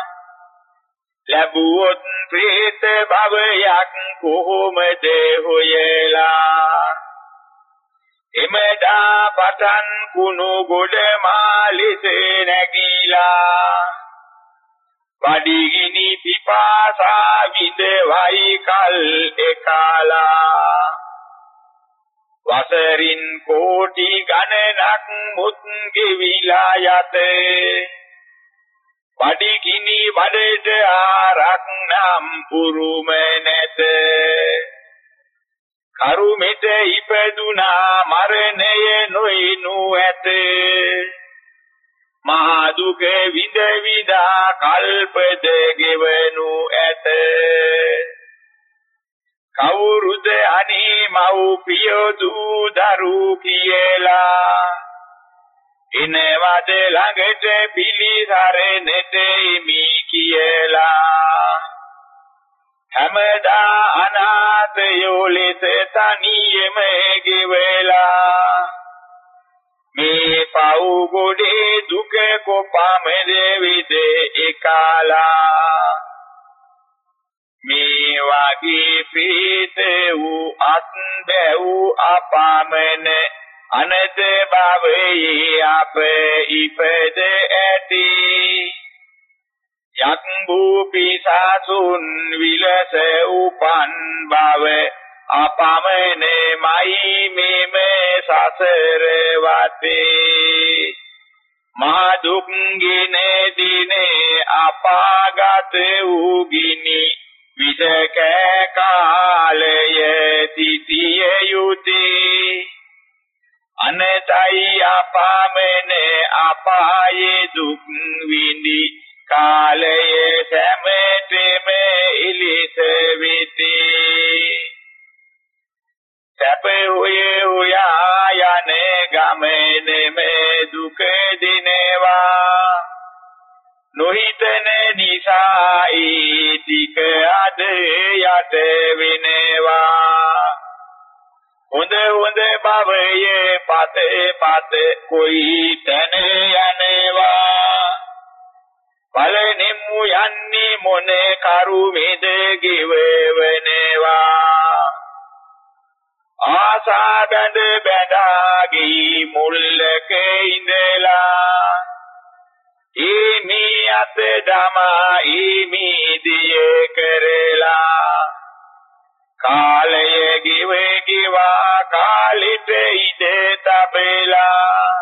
ලැබුවොත් ප්‍රේත භවයක් කොහොමද හොයලා? එමෙදා පතන් කුණු ගොඩ මාලිසේ නැගීලා වඩිගිනි පිපාසා විදවයි කල් එකලා. වසරින් කෝටි ගණනක් මුත් ගෙවිලා යතේ. වඩිගිනි වඩේට ආරක් නම් පුරුම නැත. කරුමෙට ඉපදුනා මරණය නොයිනු ඇත. මහා දුක විඳ විදා කල්පද ගෙවනු ඇත. කවුරුද අනේ මව්පිය දූ දරු කියලා? එනවද ළඟට පිළිසරණෙට ඉමි කියලා? හැමදා අනාථයෝ ලෙස තනියම ගෙවලා මේ පව් ගොඩේ දුක කොපමද විද එකලා. මේ වගේ ප්‍රීත වූ අත් බැව් අපමණ අනත භවයේ අප ඉපද ඇති. යක් භූපිසාසුන් විලස උපන් බව අපමණෙමයි මෙම සසර වතේ මා දුක්ගින දිනේ අපාගත වූ ගිනි විදක කාලය තිතිය යුතේ. අනතයි අපාමන අපායේ දුක් විඳි කාලයේ සැමටම ඉලිස වෙති. සැප හොයේ හොයා යන ගමනේම දුක දිනවා. නොහිතන නිසා ඒ ටික අද යට වෙනවා. හොඳ හොඳ භවයේ පත පත කොයි තැන යනවා. බලනෙමු යන්නේ මොන කරුමෙද ගෙවවනවා. ආසා බඳ බඳාගී මුල්ලක ඉඳලා. ඊමි අත දමා ඊමි දිය කරලා. කාලය ගිව ගිවා කාලිට ඉද තබලා.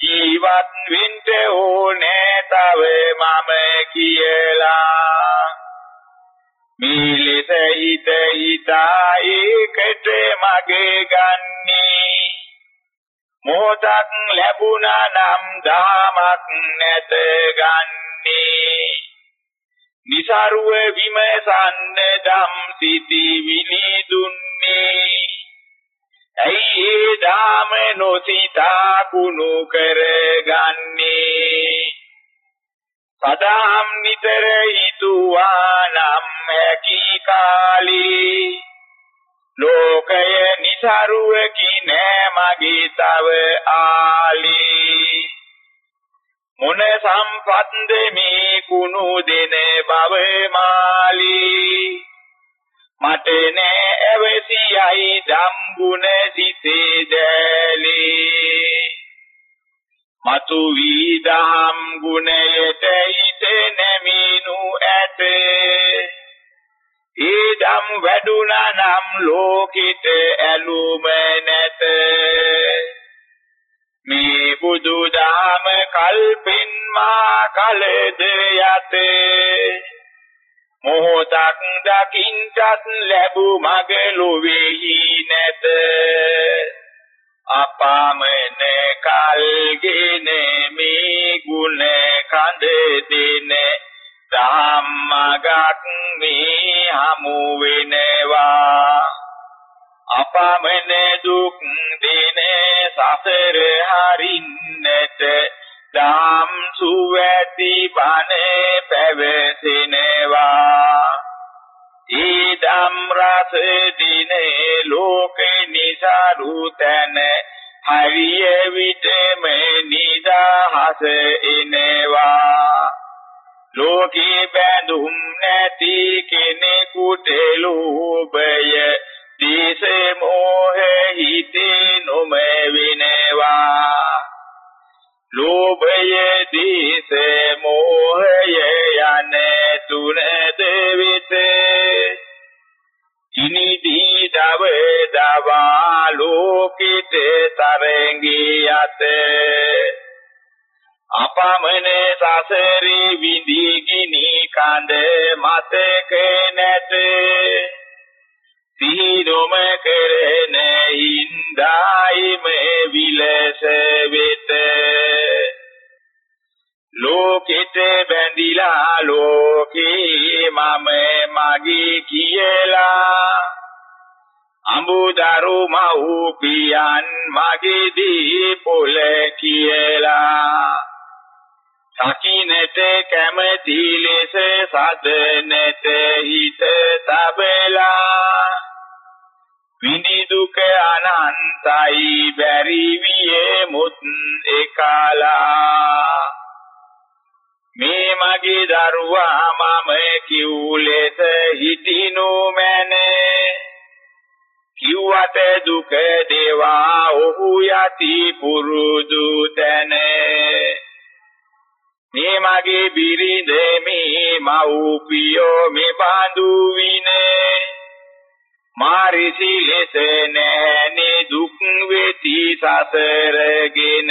ජීවත් වෙන්න ඕනේ තව මම කියලා. මිලිස හිත හිතා ඒකට මගේ ගන්නේ. මොහොතක් ලැබුණා නම් දාමක් නැත ගන්නේ. નિසරුව විමසන්න දම් සිටි විනිදුන්නේ. ඇයි ඒ දාම නොසිතා කුණු කරගන්නේ? සදාම් නිතර හිතුවා නම් හැකි කාලී. ලෝකය નિසරුවකි නෑ මගේ තව ආලී. මොන සම්පත් මේ කුණු දෙන බව මාලී. මට නෑ ඇවසියයි ධම් ගුණ සිතේ දැලී. මතු වී දහම් ගුණයට හිත නැමිනු ඇත. ඊදම් වැඩුණා නම් ලෝකිත ඇලුම නැත. මේ බුදු දහම කල්පින් මා කලද යතේ. මොහොතක් දකින්ටත් ලැබු මග ලොවේහි නැත. අපාමන කල්ගෙන මේ ගුණ කඳ දෙන ධම්මගක් මේ හමු වෙනවා. අපාමන දුක් දෙන සසර හරින්නට දාම් සුවැති බණ පැවසෙනවා ඊදම් රස දිනේ ලෝකේ නිසරු තන හරිය විටම නිදහස එනවා ලෝකේ බැඳුම් නැති කෙනෙකුට ලෝභය දේශේ මොහේ හිතේ නොම විනවා ලෝභය දේශේ මොහය යන තුන දෙවිත ඉනිදී දව දවා ලෝකිත තරංගී යතේ. අපමණ සසරේ විඳිගිනි කඳ මතක නැත. සිහිනොම කරන හිඳායිම විලස වෙත. ලෝකෙට බැඳිලා ලෝකේ මම මගේ කියලා. අඹුදරු මව්පියන් මගේ දී පොළ කියලා. සකිනට කැමැති ලෙස සදනට හිත තබලා. විඳි දුක අනන්තයි බැරි වියේ මුත් එකලා. මේ මගේ දරුවා මම කිව් ලෙස හිතිනු මැනේ. කිව්වට දුක දේවා ඔහු යති පුරුදු තැනේ. මේ මගේ බිරිඳ මේ මව්පියෝ මේ බඳු විනේ. මාරිසි ලෙස නැනේ දුක් වෙති සසරගෙන.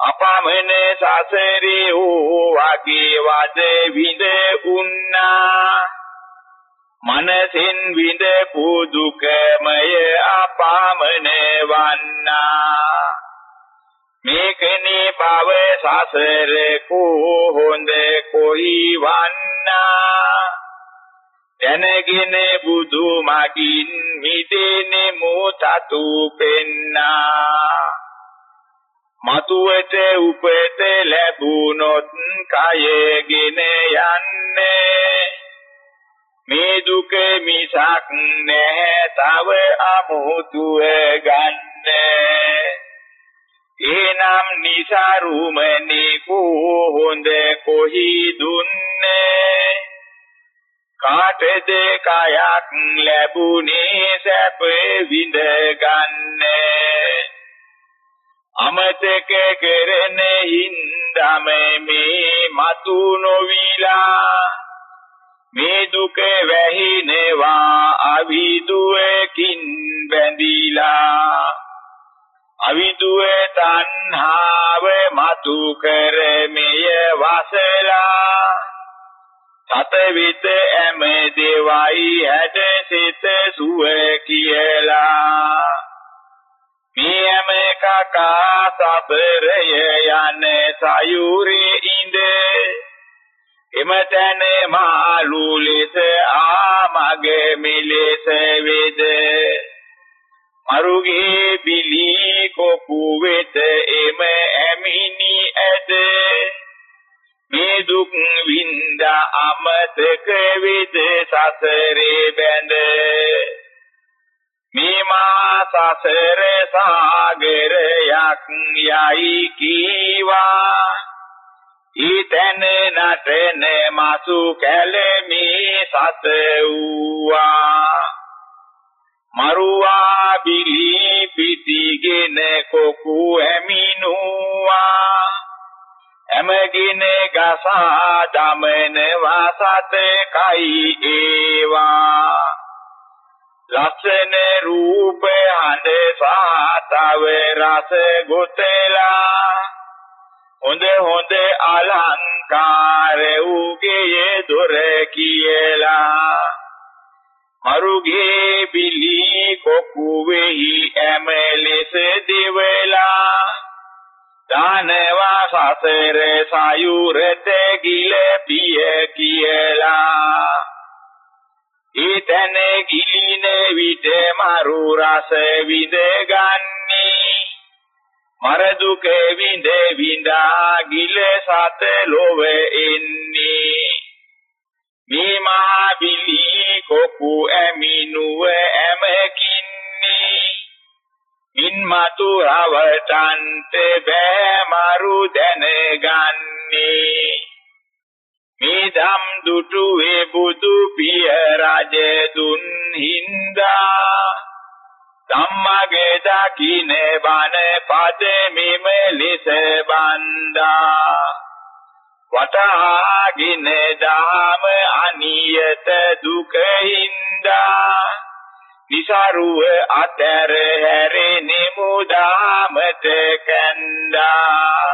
අපමණ සසරේ ඕ වගේ වද විඳ උන්නා. මනසින් විඳ පුදුකමය අපමණ වන්නා. මේකනේ භව සසර කෝ හොඳ කොයි වන්නා. දැනගෙන බුදු මගින් මිදෙන්නේ මුතතු පෙන්නා. මතුවට උපත ලැබුණොත් කයගෙන යන්නේ. මේ දුක මිසක් නැහැ තව අමුතුව ගන්නේ. එනම් නිසරුමනේ කෝ හොඳ කොහි දුන්නේ? කාටද කයක් ලැබුණේ සැප විඳ ගන්නේ අමතක කරන හින්දම මේ මතු නොවිලා. මේ දුක වැහිනවා අවිදුවකින් බැඳිලා. අවිදුව තණ්හාව මතු කර මෙය වසලා. සත විත ඇම දෙවයි හැඩ සිත සුව කියලා. මේ ඇම කකා සබරය යන සයුරේ ඉඳ. එමතන මාළු ලෙස ආමගේ මෙලෙස වේද. මරුගේ බිලි කොපු වෙත එම ඇමිනි ඇද. මේ දුක් විඳ අමතක වේද සසරේ බැඳ. මේ මා සසර සාගරයක් යයි කීවා. ඊතන නටන මාසු කැලෙමි සත වූවා මරුවා බිලි පිටිගෙන කොකු ඇමිනුවා. එමගින ගසා දමන වාසත කයි ඒවා. ලස්සන රූප හඳ සාතව රස ගොතලා. හොඳ හොඳ අලංකාර උගේ දොර කියලා. මරුගේ බිලි කොකු වෙහි ඇම ලෙස දෙවලා. දානවා සසර සයුරට ගිල පිය කියලා. ඊතන ගිලින විට මරු රස විඳ ගන්නේ මර දුක විඳ විඳා ගිල සත ලොව එන්නේ. මේ මහා බිලි කොපු ඇමිනුව ඇමකින්නේ. ඉන්මතු රවටන්ට බෑ මරු දැනගන්නේ. මේ ධම් දුටු වේ බුදු පිය රජ දුන් හින්දා. ධම්මගේ දකින්න බණ පද මෙම ලෙස බන්දා වටහාගෙන දාම අනියත දුක හින්දා. නිසරුව අතර හැරෙනෙමු දාමට කැන්දා.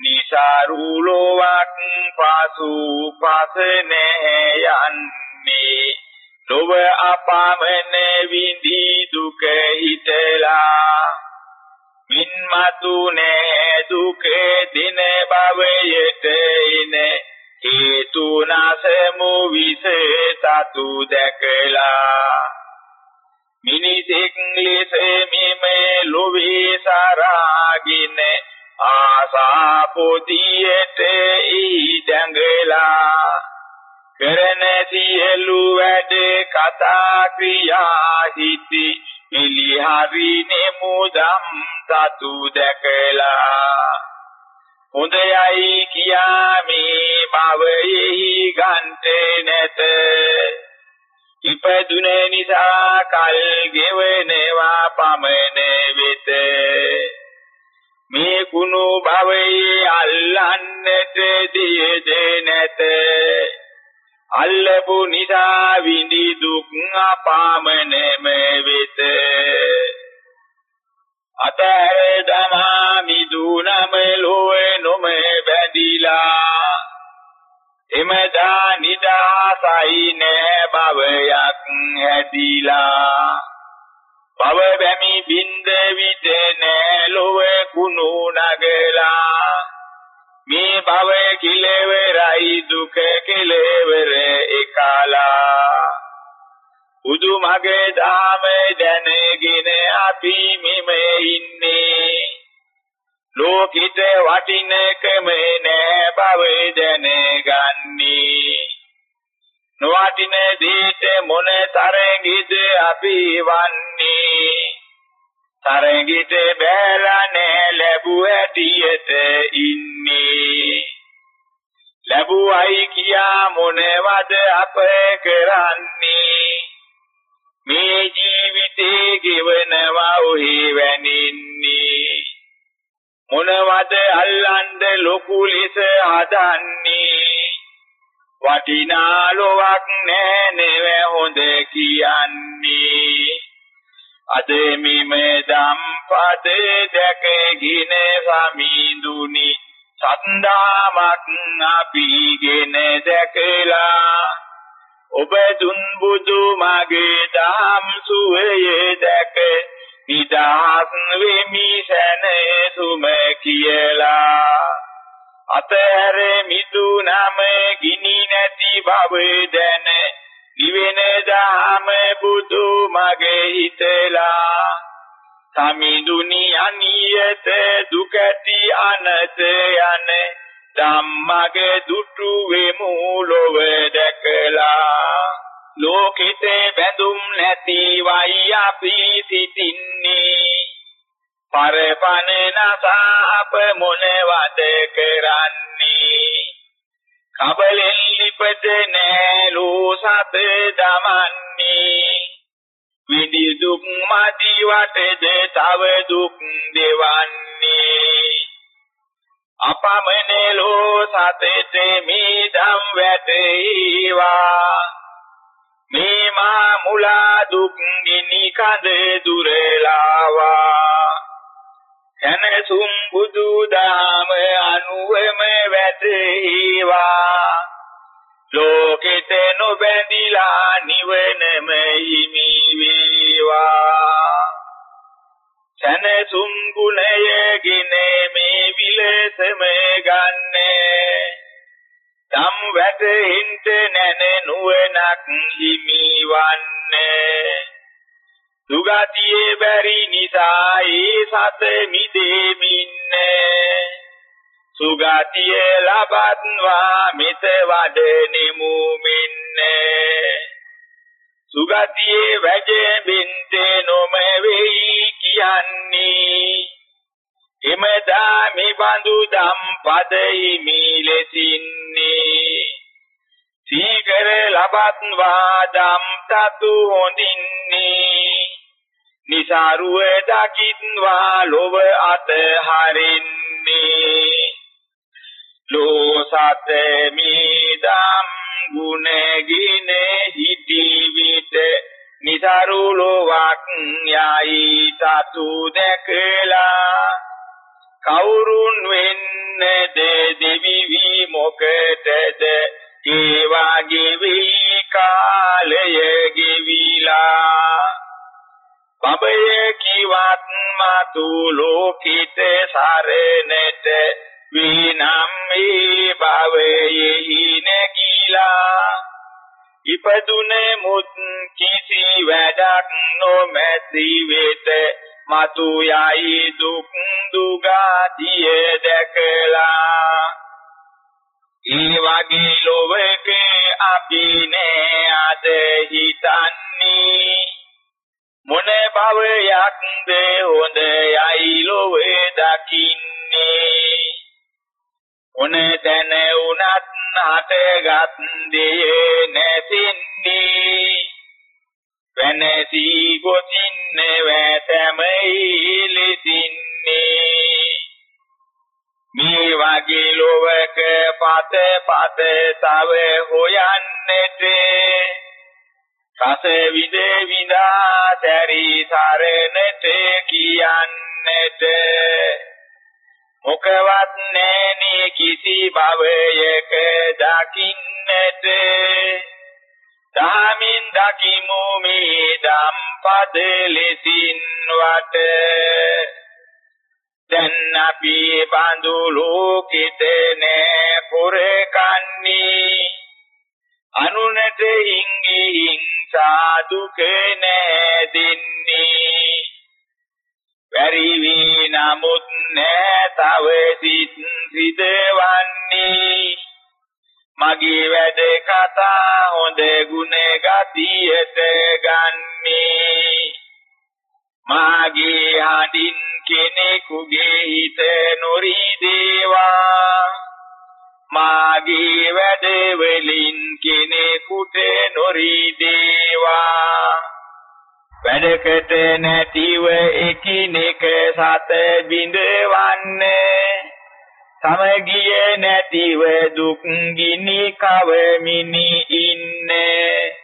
නිසරුලොවක් පසු පස නැහැ යන්නේ. ලොව අපමණ විඳි දුක හිතලා. මින්මතු නෑ දුක දින භවයට එන හේතු නැසමු විස සතු දැකලා. මිනිසෙක් පොදියට ඊ දඟලා කරන සියලු වැඩ කතා ක්‍රියා හිති. පිළිහරි නෙමුදම් සතු දැකලා අපි වන්නේ. තරංගිට බැලලා නෑ ලැබුව ඇටියට ඉන්නේ. ලැබුවයි කියා මොනවද අප කරන්නේ? මේ ජීවිතේ ගෙවනවා ඔහි වැනින්නේ. මොනවද අල්ලන්ද ලොකු ලෙස හදන්නේ? වටිනා ලොවක් විලසම ගන්නේ. ධම් වැටෙහින්ට නැන නුවණක් හිමිවන්නේ. දුගතියේ බැරි නිසා ඒ සත මිදෙමින්නේ සුගතිය ලබත්වා මිත වඩනෙමු මින්නේ. සුගතියේ වැජෙබින්තේ නොම වෙයි කියන්නේ. එමදා මිබඳු දම් පදෙහි මීලෙසින්නේ. සීකර ලබත්වා දම් තතු හොඳින්නේ. නිසාරුව දකිත්වා ලොව අතහරින්නේ. ලෝසත මීදම් ගුණගින හිටි විට නිසරු ලොවක් යයි තතු දැකලා. කවුරුන් වෙන්නද දෙවි වී මොකටද? ඒවා ගෙවි කාලය ගෙවිලා. බබය කිවත් මතු ලෝකිත සරණට විනම් මේ භවයෙහි නැගිලා ඉපදුනේ මුත් කිසි වැඩක් නොමැති වෙත මතු යයි දුක් දුගාතිය දැකලා. ඒ වගේ ලොවක අපි නෑ අද හිතන්නේ. මොන භවයක්ද හොඳ යයි ලොව දකින්නේ. මොන තැන උනත් හටගත් දේ නැතින්නේ. වෙනසී ගොතින්නේ වැතමයි ලෙසින්නේ මේ වගේ ලෝවක පත පත තව හොයන්නට රස විද විඳා සැරි සරණට කියන්නට මොකවත් නැනි කිසි භවයක දකින්නට දහමින් දකිමු මේ ධම්පද ලෙසින් වට. දැන් අපි බඳු ලෝකිත නෑ පුරකන්නේ. අනුනට හිංගි හිංසා දුක නෑ දෙන්නේ. වැරි වී නමුත් නෑ තව සිත් සිදවන්නේ. මගේ වැඩ කතා හොඳ ගුණ ගතියට ගන්නේ මාගේ හඬින් කෙනෙකුගේ හිත නොරිදේවා. මාගේ වැඩ වලින් කෙනෙකුට නොරිදේවා. වැඩකට නැතිව එකිනෙක සත බිඳවන්නේ සමගිය නැතිව දුක් ගිනි කවමිනි ඉන්නේ.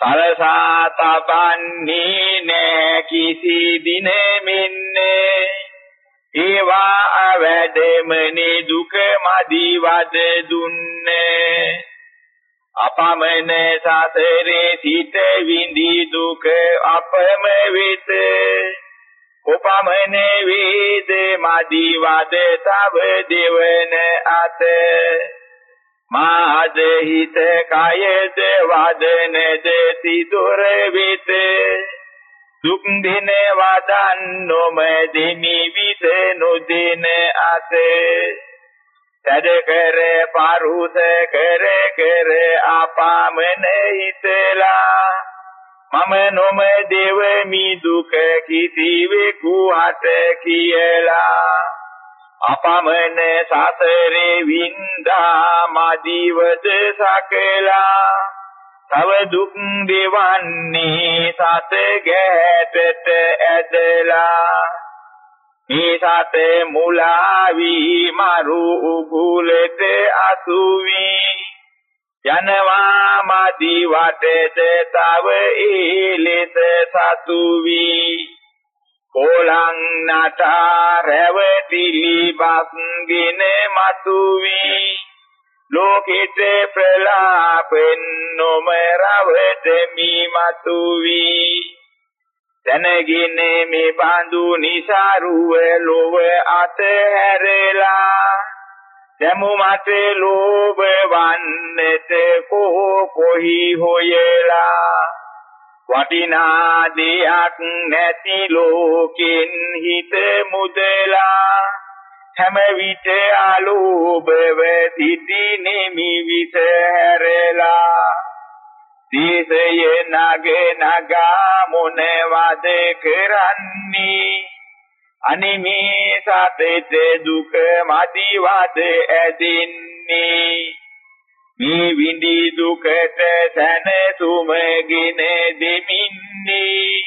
සරසා තබන්නේ නෑ කිසි දිනෙමින්නේ ඒවා අවැඩමනේ දුක මදි වද දුන්නේ. අපමණ සසරේ සිට විඳි දුක අපම වෙත. උපමන වේද මදි වද තව දෙවන අත. මාද හිත කයද වදනද සිදුර වෙත. දුක් දින වදන් නොම දෙමි විස නොදින අත. සැද කර පරුස කර කර අපාමන හිතලා මම නොම දෙවමි දුක කිසිවෙකු හට කියලා. අපමණ සසරේ වින්දා මදිවද සකලා. තව දුක් දෙවන්නේ සත ගැටට ඇදලා. මේ සත මුලා වී මරු උගුලට අසු වී යනවා මදි වටේද තව ඒ ලෙස සතු වී කොලං නටා රැවටිලි බස්ගෙන මතු වී ලෝකෙට ප්‍රලාපෙන් නොම රවටමි මතු වී දැනගෙන මේ බඳු નિසරුව ලොව අතහැරලා දැමු මට ලෝභ වන්නට කෝ කොහි හොයලා? වටිනා දෙයක් නැති ලෝකෙන් හිත මුදලා. හැම විට අලෝභව සිටි නිමි විස හැරලා. සීසය නග නගා මොනවද කරන්නේ? අනිමේ සතෙට දුක මදිවද ඇදින්නේ. මේ විඳි දුකට සැනසුමගෙන දෙමින්නේ.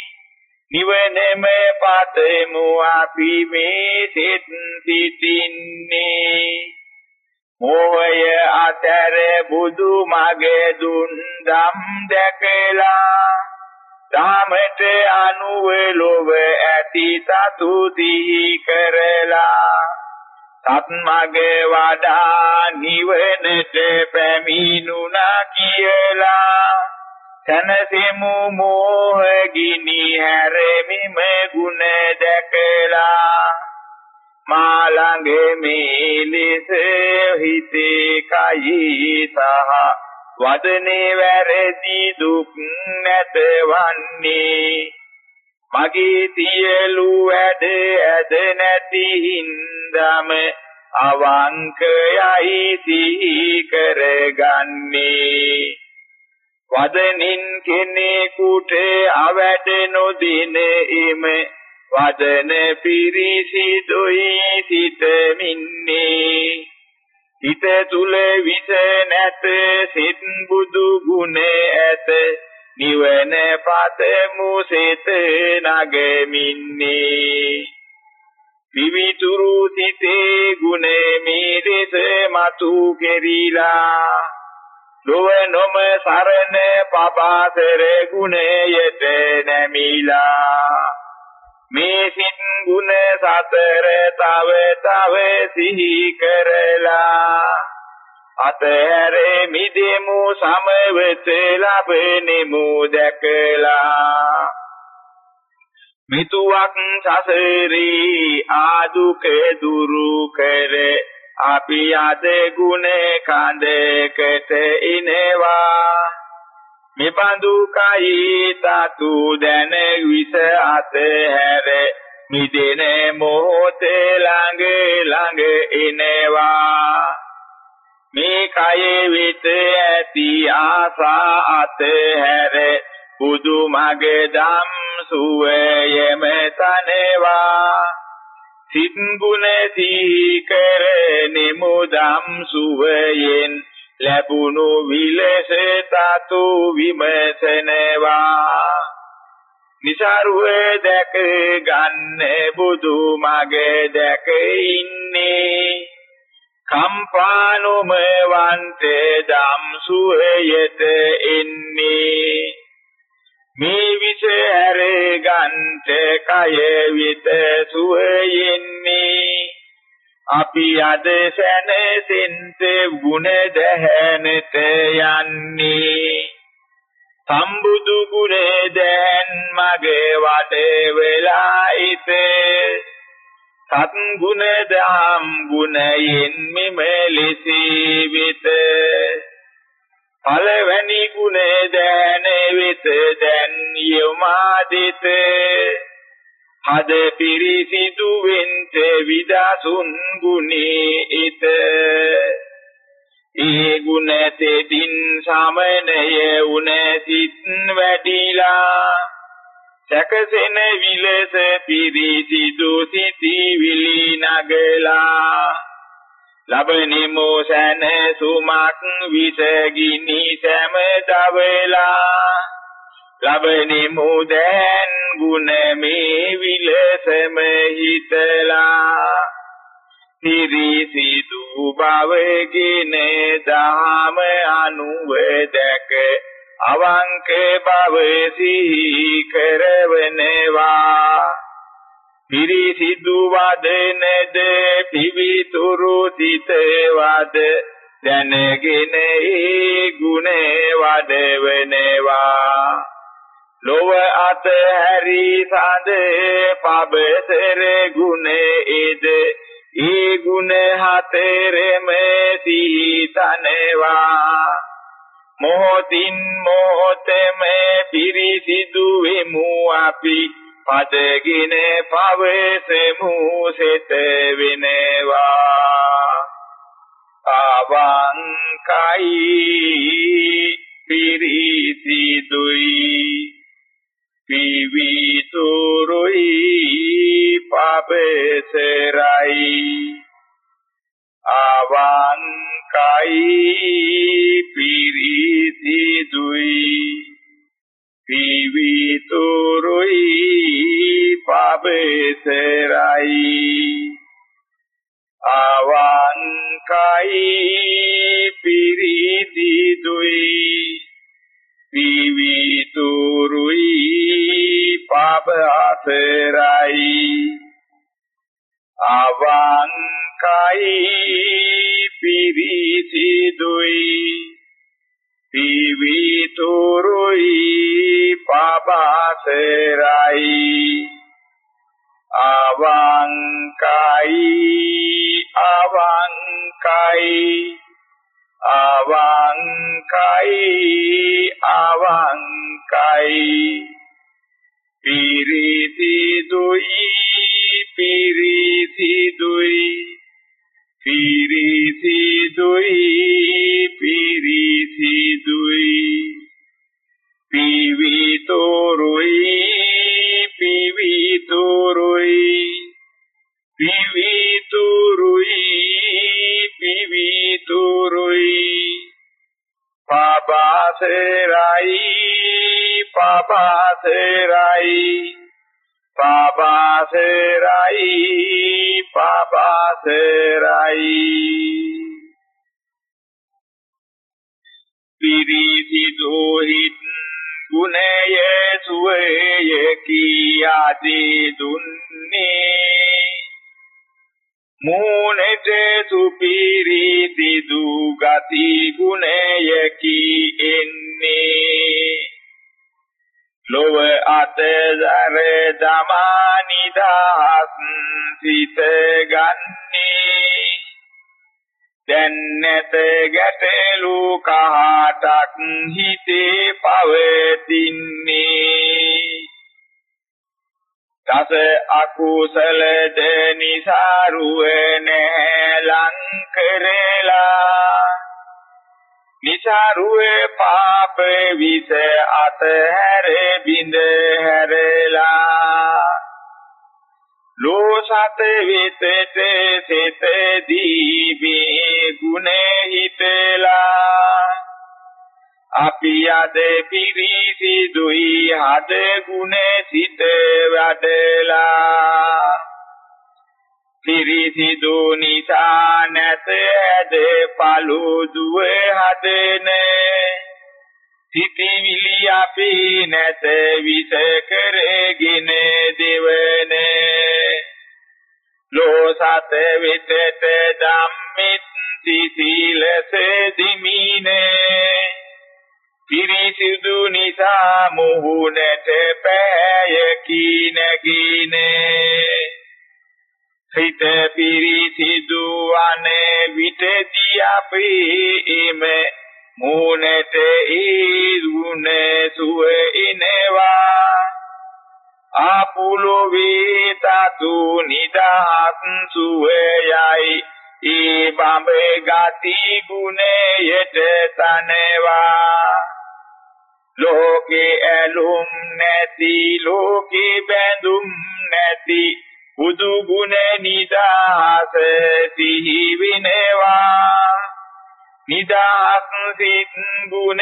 නිවනම පතමු අපි මේ සෙත් සිටින්නේ. මෝහය අතර බුදු මගේ දුන් දම් දැකලා ධාමට අනුව ලොව ඇති සතු දිහි කරලා සත්මගේ වඩා නිවනට පැමිණුණා කියලා. තනසෙමු මෝහ ගිනි හැරෙමිම ගුණ දැකලා. මා ළඟ මේ ලෙස හිතේ කයි සහ වදනේ වැරදි දුක් නැතවන්නේ. මගේ සියලු වැඩ ඇද නැති හින්දම අවංකයයි සිහි කරගන්නේ වදනින් කෙනෙකුට අවැඩ නොදින එම වදන පිරිසිදුයි සිතමින්නේ. හිත තුල විස නැත සිත් බුදු ගුණ ඇත. නිවන පතමු සිත නගමින්නේ. විවිතුරු සිතේ ගුණ මේදෙස මතු කෙරිලා. ලොව නොම සරණ පබාසර ගුණයට නැමිලා. මේ සිත් ගුණ සතර තව තව සිහි කරලා අතහැර මිදෙමු සමවත ලබනෙමු දැකලා. මිතුවක් සසරේ ආදුක දුරු කර අපි අද ගුණ කඳකට ඉනවා. මෙබඳු කයි තතු දැන විස අතහැර මිදෙන මොහොතේ ළඟ ළඟ එනවා. මේ කයේ විත ඇති ආසා අතහැර බුදු මගේ ධම් සුවයම තනවා සිත් ගුණ සිහි කර නිමුදම් සුවයෙන්. ලැබුණු විලස තතු විමසනවා. නිසරුව දැක ගන්න බුදු මගේ දැක ඉන්නේ. කම්පානුම වන්තේ දම් සුවයට එන්නේ. මේ විස හැර ගන්ට කය විත සුවයෙන්නේ. අපි අද සැනසෙන්ත ගුණ දැහැනට යන්නේ. සම්බුදු ගුණ දැන් මගේ වඩේ වෙලා ඉත. සත් ගුණ දහම් ගුණයෙන් මෙමෙලෙසී විත. පළවැනි ගුණ දැන වෙත දැන් යමාදිත හද පිරිසිදු වෙන්ත විදසුන් ගුණේ ඉත. ඒ ගුණ තෙදින් සමනය උන සිත් වැඩිලා. සැකසෙන විලස පිරිසිදු සිටි විලි නගලා. ලබනිමු සැන සුමක් විසගිනි සෑම දවලා. ලබනිමු දැන් ගුණ මේ විලසම හිතලා. පිරිසිදු බවගෙන දහම අනුව දැක අවංක බව සිහි කරවනවා. පිරිසිදු වදනද පිවිතුරු සිත වද දැනගෙන ඒ ගුණ වඩවනවා. ලොව අත හැරි සඳ පබසර ගුණ එද ඒ ගුණ හතරෙම සීතනවා. මොහොතින් මොහොතෙම පිරිසිදු වෙමු අපි. පදගෙන පවසමු සිත වෙනවා. අවංකයි පිරිසිදුයි. පිවිතුරුයි පා පබේසරයි අවංකයි පිරිති දුයි. පිවිතුරුයි පබේසරයි අවංකයි පිරිති දුයි පිවිතුරුයි පබාසරයි අවංකයි පිරිසිදුයි පිවිතුරුයි පබාසරයි අවංකයි අවංකයි අවංකයි අවංකයි පිරිසි දුයි පිරිසි දුයි. පිරිසි දුයි පිරිසි දුයි. පිවිතුරුයි පිවිතුරුයි. පිවිතුරුයි පිවිතුරුයි පබාසරයි පබාසරයි පබාසරයි පබාසරයි පිරිසි දෝහිත් ගුණය සුවය කියාදී දුන්නේ මූනෙට සුපිරි සිදු ගති ගුණයකි එන්නේ. ලොව අතදර දමා නිදහස් සිත ගන්නේ. දැන් නැත ගැටලු කහටක් හිතේ පවතින්නේ. දස අකුසල ද නිසාරුව නැහැ ලං කරලා. නිසාරුවේ පාප විස අතහැර බිඳ හැරලා. ලෝසත වෙතට සිත දීපේ ගුණ හිතලා. අපි අද පිරිසිදුයි හද ගුණ සිත වැඩලා. පිරිසිදු නිසා නැත ඇද පළු දුව හදන. සිටිවිලි අපි නැත විස කරගෙන දෙවන. ලෝසත වෙතට ධම්මිත් සීලස දිමිනේ. පිරිසිදු නිසා මුහුණට පෑයකි නැගිනේ හිත පිරිසිදු අනේ විටදී අපි එම මුහුණට ඊරුණ සුව ඉනවා. ආපුලෝ වේතතු නිදහස් සුවයයි. ඒ බඹේ ගති ගුණයට තනවා. ලෝකේ ඇලුම් නැති ලෝකේ බැඳුම් නැති බුදු ගුණ නිදහස සිහි විනවා නිදහස් සිත් ගුණ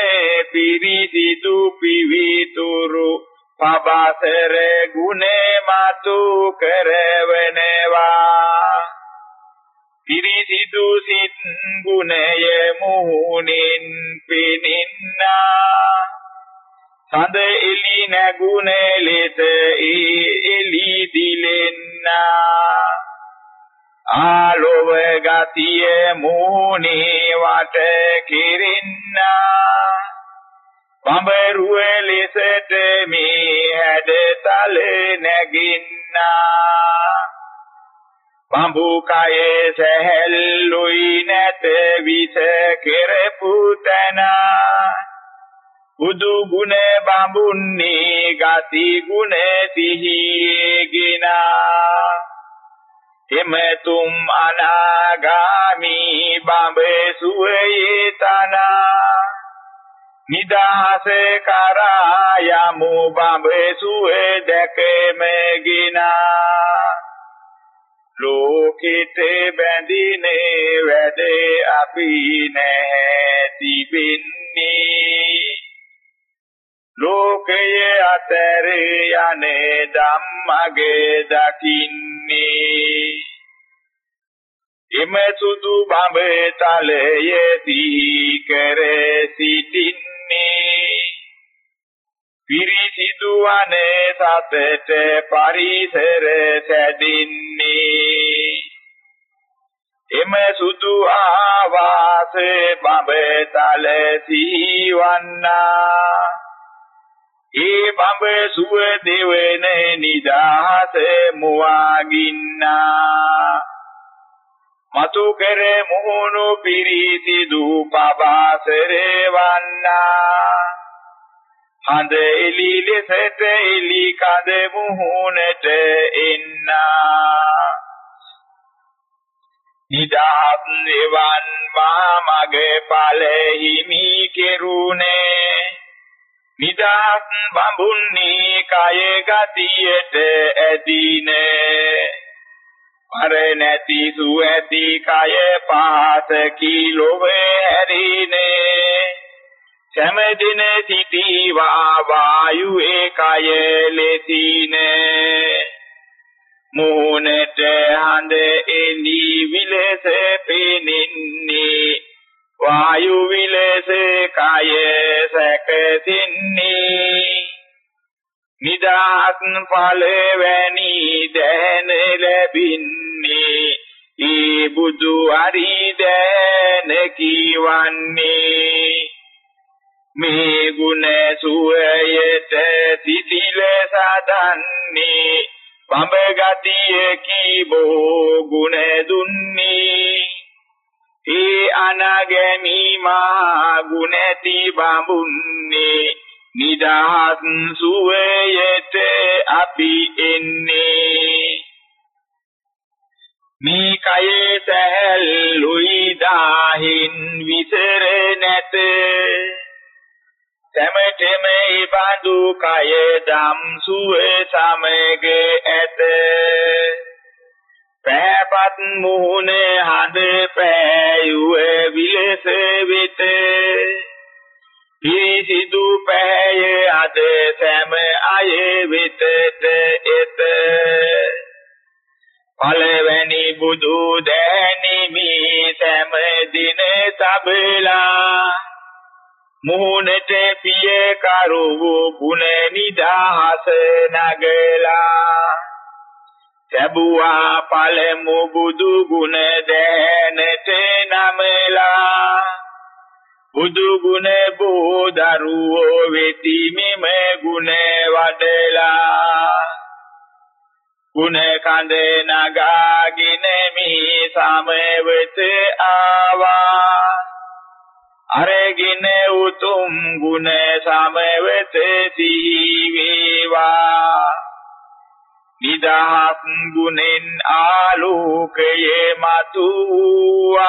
පිරිසිදු පිවිතුරු පබසර ගුණ මතු කරවනවා. පිරිසිදු සිත් ගුණය මුහුණින් පිනින්නා. සඳ එලි නැගුණ ලෙස ඒ එලි දිලෙන්නා. ආලෝව ගතිය මුහුණේ වට කිරින්නා. බඹරුව ලෙසට මේ හැඩතල නැගින්නා. බඹු කයේ සැහැල්ලුයි නැත විස කෙරපු තනා. බුදු ගුණ බඹුන්නේ ගති ගුණ සිහියේගිනා එමෙතුම් අනාගාමි බඹේ සුවේ තනා. නිදහස කරා යමු බඹේ සුවේ දැකෙමගිනා ලෝකෙට බැඳිනේ වැඩ අපි නැහැ තිබෙන්නේ ලෝකයේ අතර යන්නේ ධම්මගේ දකින්නේ. එම සුදු බඹ තලයේ සිහි කර සිටින්නේ. පිරිසිදු වනේ සතට පරිසර සැදින්නේ. එම සුදු ආවාස බඹ තල සිහිවන්නා ඒ බඹ සුව දෙවන නිදාස මුවාගින්නා. මතු කර මුහුණු පිරිසිදු පබාසරේ වන්නා. හඳ එලි ලෙසට එලි කඳ මුහුණට එන්නා. නිදාත් එවන් මා මගේ ඵල හිමි කෙරුණේ. නිදාත් බඹුන්නී කය ගතියට ඇදීනේ. පර නැති සුඇති කය පාත කිලොව හැරිනේ සෑමදින සිටීවා වායුවේ කය ලෙසිනේ. මෝනට හඳ එලි විලස පෙනින්නේ වායු විලස කය සැකසින්නේ. නිදාත් ඵලවැනි දැන ලැබින්නේ. ඒ බුදු හරි දැන කීවන්නේ. මේ ගුණ සුවයට සිසිල සදන්නේ බඹ ගතිය කීබෝ ගුණ දුන්නේ. ඒ අනගැමි මා ගුණති බඹුන්නේ. නිදහස් සුවයට අපි එන්නේ. මේ කයේ සැහැල්ලුයි දාහින් විසර නැත. සැමටෙම ඉබඳු කය දම් සුව සමග ඇත. පෑපත් මුහුණේ හඳ පෑයුවේ විලස වෙත. පිරිසිදු පැහැය අද සෑම අය වෙතට එත. පළවැනි බුදු දෑනිමි සෑම දින සබලා. මුහුණට පිය කරුවු ගුණ නිදාස නගලා. ලැබුවා පළමු බුදු ගුණ දැනට නමලා බුදු ගුණ බෝදරුවෝ වෙති මෙම ගුණ වඩලා. ගුණ කඳ නගාගෙන මේ සමවත ආවා. අරගෙන උතුම් ගුණ සමවත සිහි වේවා නිදහස් ගුණෙන් ආලෝකයේ මතුවා.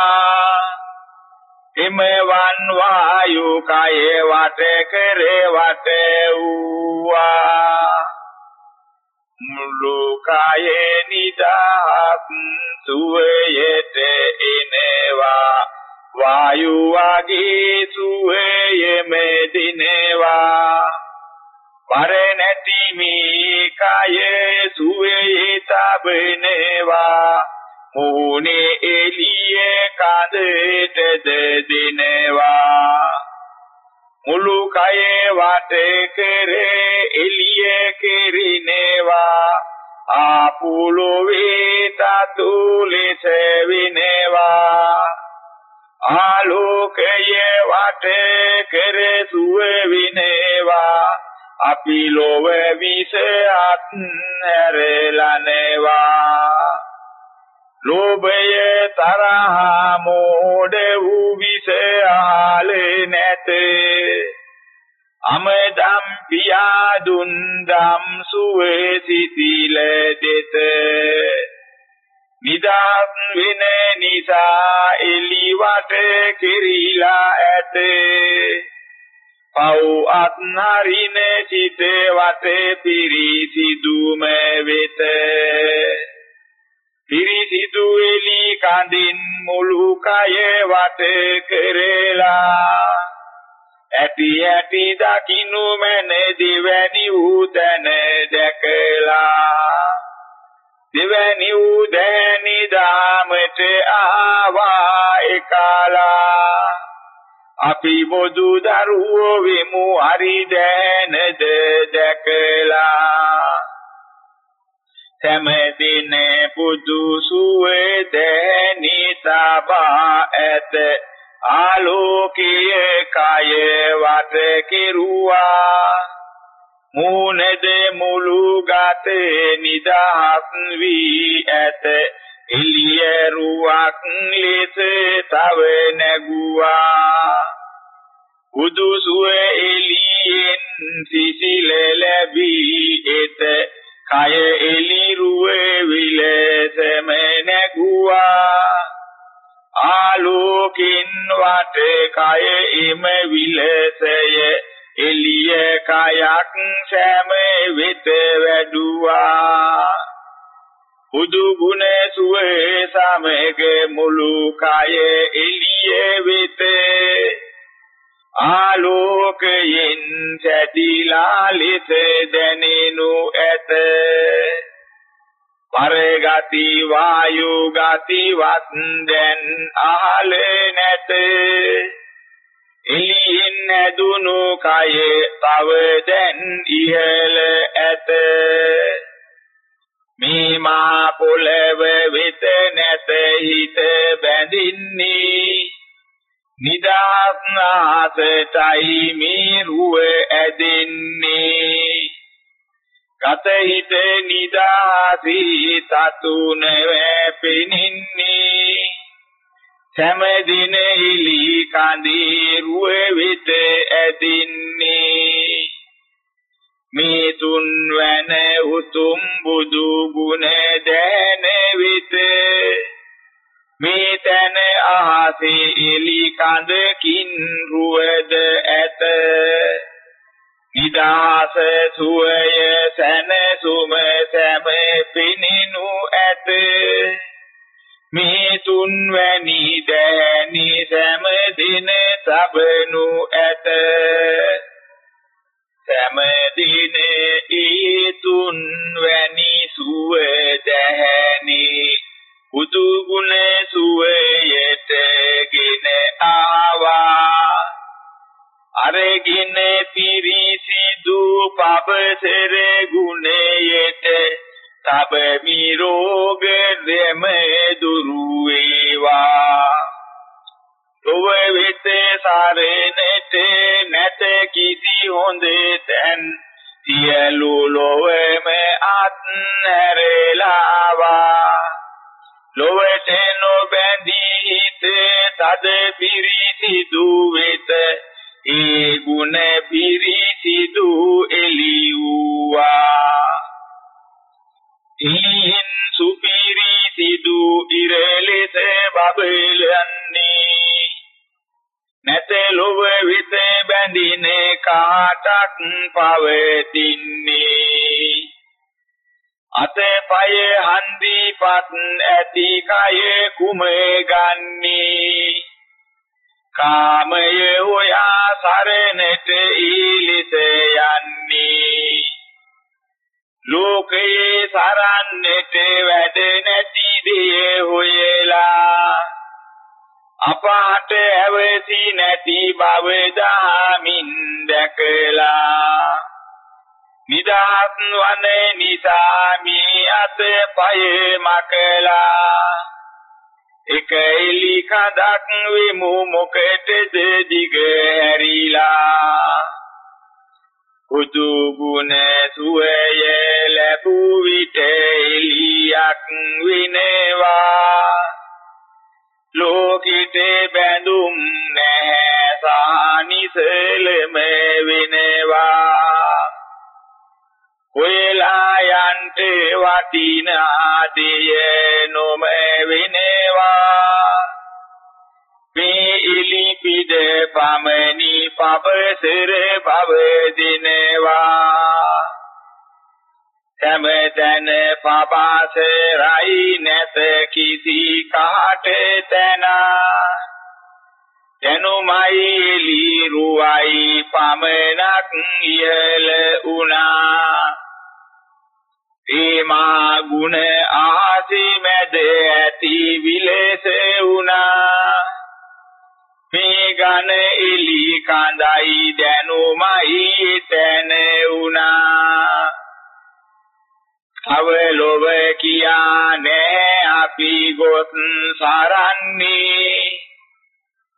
එමවන් වායු කය වට කර වට වූවා මුළු කය නිදහස් සුවයට එනවා. වායු වගේ සුවයම දිනවා පර නැති මේ කය සුවේ තබනවා. මෝනේ එළිය කඳට දෙනවා මුළු කය වට කරේ එළිය කෙරිනවා. ආපුලෝවේ තතු ලෙස වෙනවා. ආලෝකය වට කර සුව විනේවා. අපි ලොව විස අත් හැරලනවා ලෝභය තරහ මෝඩ වූ විස ආලේ නැත. අමදම් පියා දුන් දම් සුවේ සිතිල දෙත. නිදාස් වෙන නිසා එලිවට කිරිලා ඇත. පව් අත්හරින සිත වත පිරිසිදුම වෙත. පිරිසි සිදු එලි කඳින් මුළු කය වට කරලා. ඇටි ඇටි දකින්නු මැන දිවැනි උදන දැකලා. දිවැනි උදැනි දාමට ආවා එකලා. අපි බොදු දරුවෝ වෙමු හරි දැනද දැකලා. සෑම පුදු සුවේ දැනි තබා ඇත. ආලෝකයේ කය වට කෙරුවා. මූනද මුළු ගතේ නිදහස් වී ඇත. එළිය රුවක් ලෙස තව නැගුවා. උදු සුව එළියෙන් සිසිල ලැබී එත කය එළි රුවේ විලසම නැගුවා. ආලෝකින් වට කය එම විලසය එළිය කයක් සෑම වෙත වැඩුවා. බුදු ගුණ සුවේ සමග මුළු කය එළිය වෙත. ආලෝකයෙන් සැදිලා ලෙස දැනෙනු ඇත. පරගති වායු ගති වත්දෙන් අහල නැත. එළියෙන් ඇදුණු කය තව දැන් ඉහළ ඇත. මේ මා පොළව වෙත නැත හිත බැඳින්නේ. නිදාස්නාසටයි මේ රුව ඇදෙන්නේ. ගත හිත නිදාසී තතුන වැපෙනින්නේ. සෑම දින හිලි කඳේ ආසේ එලි කඳකින් රුවද ඇත. නිදාස සුවය ඇවසි නැති බව දහමින් දැකලා නිදහස් වන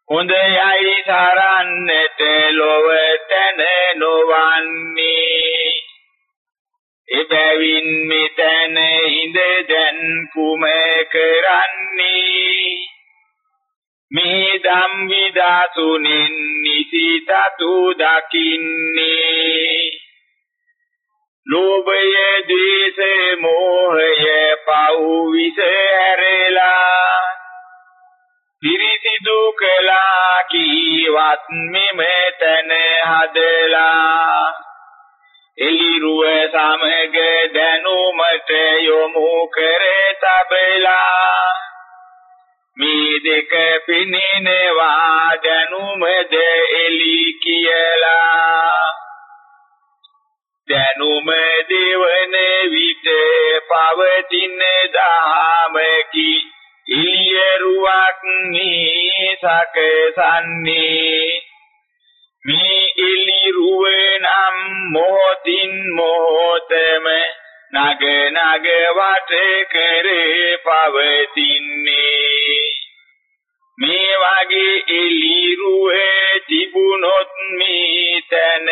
හොඳයයි සරන්නට ලොව තැන නොවන්නේ. එබැවින් මෙතන ඉඳ දැන් කුම කරන්නේ? මේ ධම් විදාසුනින් නිසිතතු දකින්නේ. ලෝභය ද්වේෂය මෝහය පව් විස කළා කීවත් මෙමෙතන හදලා එලිරුව සමග දැනුමට යොමු කර තබලා මේ දෙක පිනිනවා දැනුමද එලි කියලා. දැනුම දෙවන විට පවතින දහමකි ඉලියරුවක් මේ සකසන්නේ මේ එලිරුව නම් මොහොතින් මොහොතම නග නග වට කර පවතින්නේ. මේ වගේ එලිරුවේ තිබුණොත් මේ තන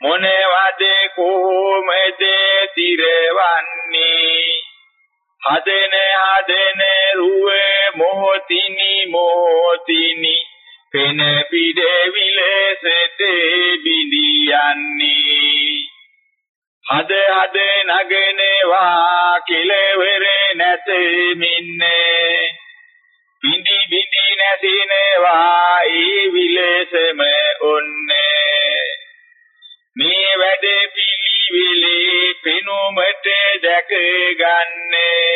මොනවද කොහොමද තිරවන්නේ? හදන හදන රුවේ මොහොතිනි මොහොතිනි. පෙන පිට විලසට බිඳියන්නේ. හද හද නගනවා කෙලවර නැත මින්නේ බිඳි බිඳි නැසිනවා ඒ විලසම ඔන්නේ. මේ වැඩ පිළිවිලේ පෙනුමට දැක ගන්නේ.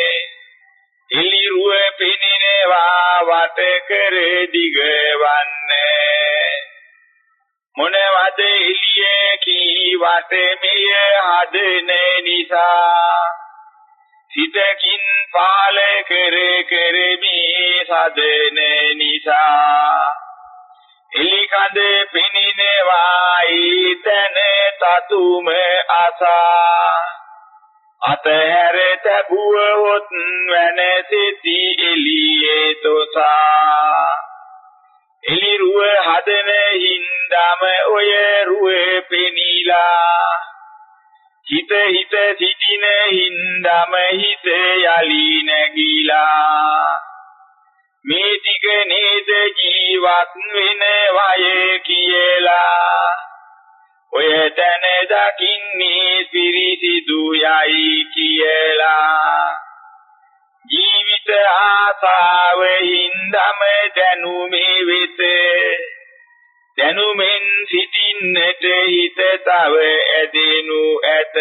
එළිරුව පෙනෙනවා වට කර දිගවන්නේ මොනවද එළියේ කී වටමිය හදන නිසා. සිතකින් පාල කර කර මේ සදන නිසා. එලිකඳ පෙනිනවා ඊතන තතුම අසා. අතහැර තබුවොත් වෙනසිති එළියේ තොසා. එලිරුව හදන හින්දම ඔය රුවේ පෙනිලා. හිත හිත සිටින හින්දම හිත යලි නැගිලා. මේ ටික නේද ජීවත් වෙන වය කියලා. ඔය තැන දකින්නේ පිරිසිදු යයි කියලා. ජීවිත ආසාව හින්දම දැනුමේ වෙත. දැනුමෙන් සිටින්නට හිත තව ඇදෙනු ඇත.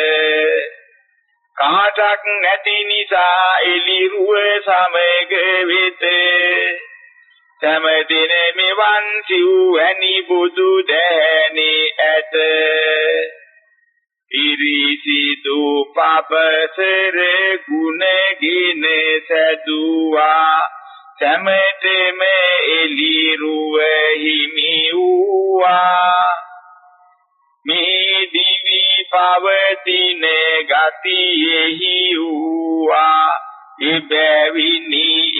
කාටක් නැති නිසා එලිරුව සමග වෙත. සමදින මෙවන් සිව් වැනි බුදු දෑනේ ඇත. ඉරිසිදු පපසර ගුණගින සදුවා. සමතෙම එලිරුව හිමි වූවා. මේ දිවි පවතින ගතියෙහි වූවා. ඉබැවිනි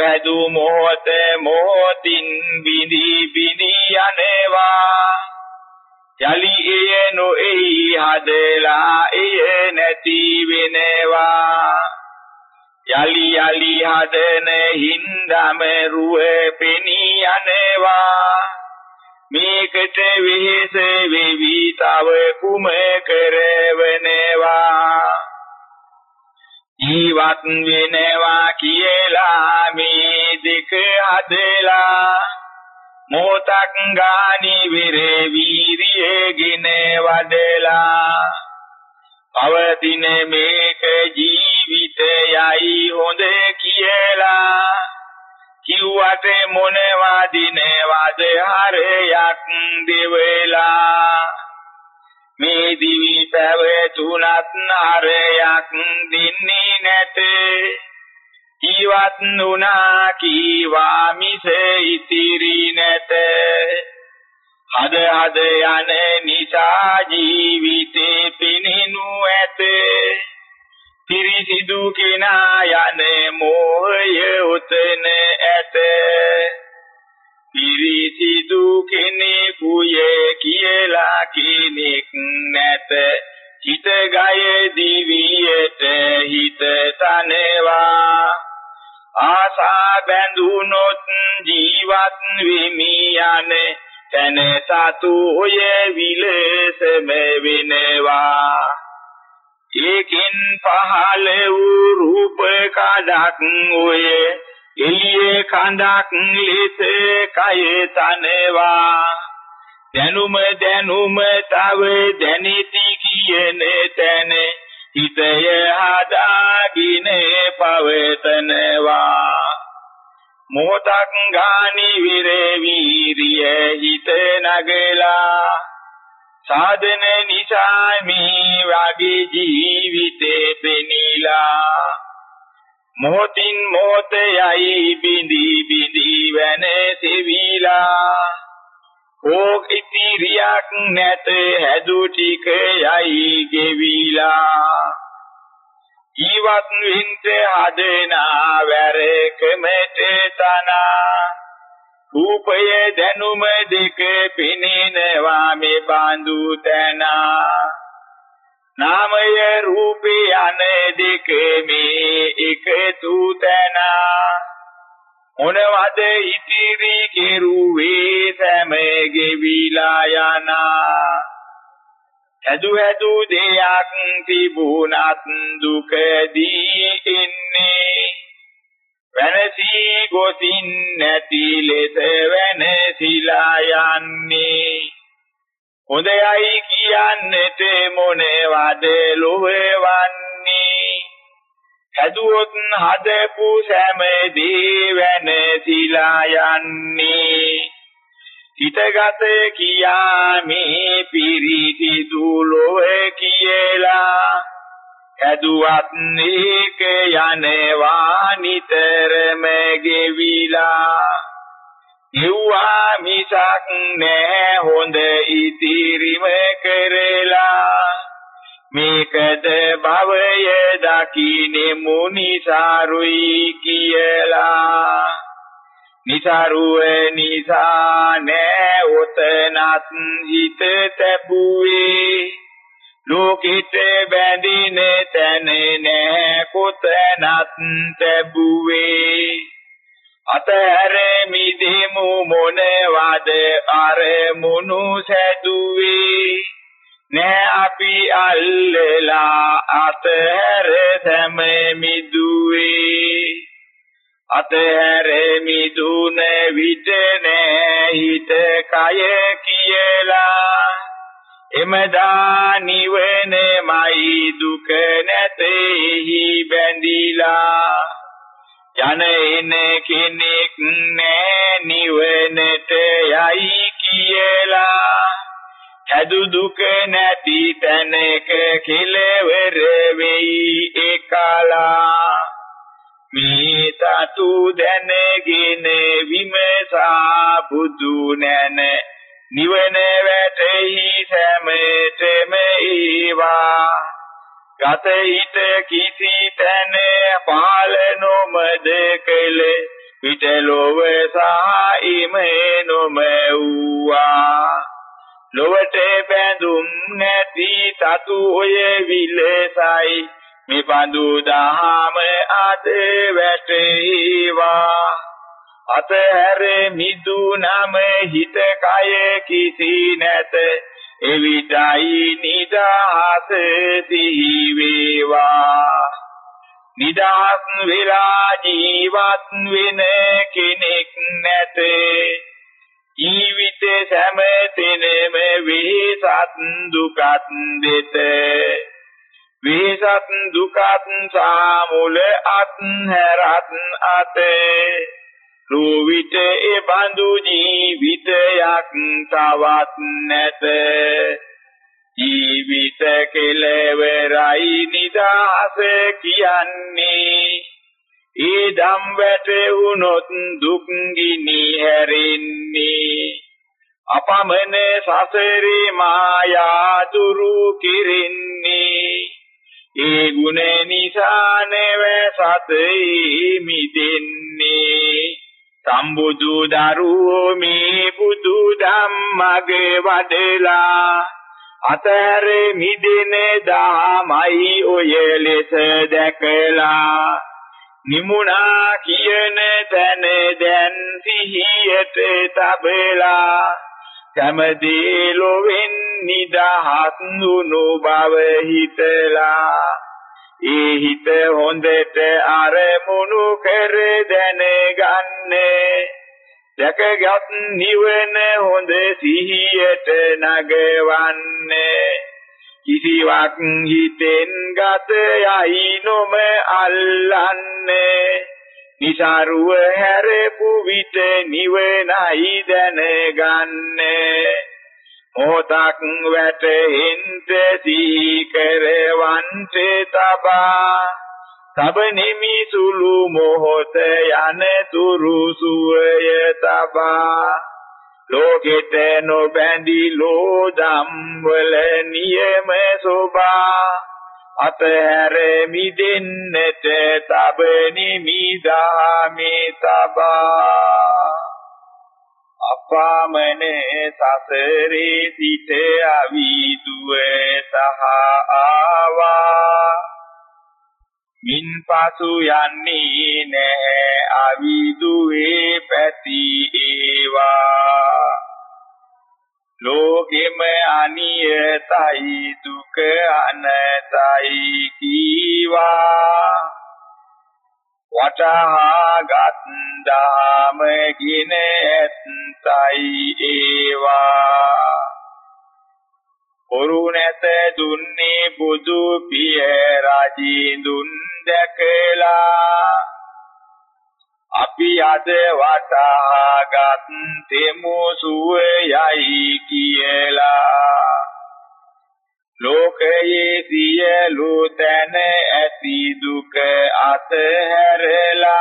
හැදු හැදු මොහොත මොහොතින් බිඳි බිඳි යනවා. යලි එය නොඑයි හදලා එය නැති වෙනවා. යලි යලි හදන හින්දම රුව කඩක් ඔය එළියේ කඳක් ලෙස කය තනවා. දැනුම දැනුම තව දැනිති නාමය රූපේ අන දෙක මේ එකතු තනා මොනවද ඉතිරි කෙරුවේ සෑම ගෙවිලා යනා. හැදු හැදු දෙයක් තිබුණත් දුකදී ඉන්නේ. වෙනසී ගොසින් නැති ලෙස වෙනසිලා යන්නේ. හොඳයි කියන්නට මොනවද ලොවවන්නේ හැදුවොත් හදපු සෑම දේ වෙනසිලා යන්නේ. හිතගත කියා මේ පිරිසිදු ලොව කියලා. ඇදුවත් ඒක යනවා නිතරම ගෙවිලා. යුවා මිසක් නෑ හොඳ ඉතිරිම කරලා. මේකද භවය දකින්නේ මුනිසාරුයි කියලා. නිසරුව නිසා නෑ උතනත් හිත තැබුවේ. ලෝකිත බැඳින තැන නෑ කොතනත් තැබුවේ. අතහැර මිදෙමු මොනවද අරමුණු සැදුවේ? නෑ අපි අල්ලලා අතහැර සැම මිදුවේ. අතහැර මිදුන විට නෑ හිත කය කියලා. එමදා නිවනමයි දුක නැතෙහි බැඳිලා. යන එන කෙනෙක් නෑ නිවනට යයි කියලා. හැදු දුක නැති තැනක කෙලවර වෙයි එකලා. මේ තතු දැනගෙන විමසා බුදු නැන නිවන වැටෙහි සෑමෙතම ඒවා. හිත කිසි තැන පාල නොමද කළ පිට ලොව සහ ඉමේ නොම වූවා ලොවට බැඳුම් නැති සතු ඔය විලසයි මෙපඳු දහම අද වැටේවා. අතහැර මිදුනම හිත කය කිසි නැත එවිටයි නිදහස සිහි වේවා නිදහස් වෙලා ජීවත් වෙන කෙනෙක් නැත. ජීවිතේ සෑම තැනම වෙහසත් දුකත් දෙත. වෙහසත් දුකත් සාමුල අත්හැරත් අතේ. රෝවිත ඒ බඳු ජීවිතයක් තවත් නැත. ජීවිත කෙලවරයි නිදාස කියන්නේ. ඒ ධම් වැටුනොත් දුක් ගිනි හැරෙන්නේ. අපමණ සසරේ මායා දුරු කිරින්නේ. ඒ ගුණ නිසා නෙව සතේ මිදෙන්නේ. සම්බුදු දරුවෝ මේ බුදු ධම්මගේ වඩලා අතර මිදෙන දහමයි ඔය ලෙස දැකලා. නිමුණා කියන තැන දැන් සිහියට තබලා. සමදී ලොවෙන් නිදහස් වුණු බව හිතලා. ඒ හිත හොඳට අරමුණු කර දැනගන්නේ. දැකගත් නිවන හොඳ සිහියට නගවන්නේ. කිසිවක් හිතෙන් ගත යයි නොම අල්ලන්නේ. නිසරුව හැරපු විට නිවනයි දැනගන්නේ. මොහොතක් වැටෙන්ට සීකරවන්ට තබා. සබනිමි සුළු මොහොත යන තුරු සුවය තබා. ලෝකෙට නොබැඳි ලෝදම් වල නියම සෝභා අතහැර මිදෙන්නට තබනිමි දාමේ තබා. අපාමනේ සසරේ සිට අවිදුව සහ ආවා. මින් පසු යන්නේ නැහැ අවිදුවේ පැති ඒවා. ලෝකෙම අනියතයි දුක අනතයි කීවා. වටහා ගත් දාම ගින ඇත්තයි ඒවා. කොරු නැත දුන්නේ බුදු පිය රජිඳුන් දැකලා. අපි අද වටහා ගත් තෙමු සුවයයි කියලා. ලෝකයේ සියලු තැන ඇති දුක අතහැරලා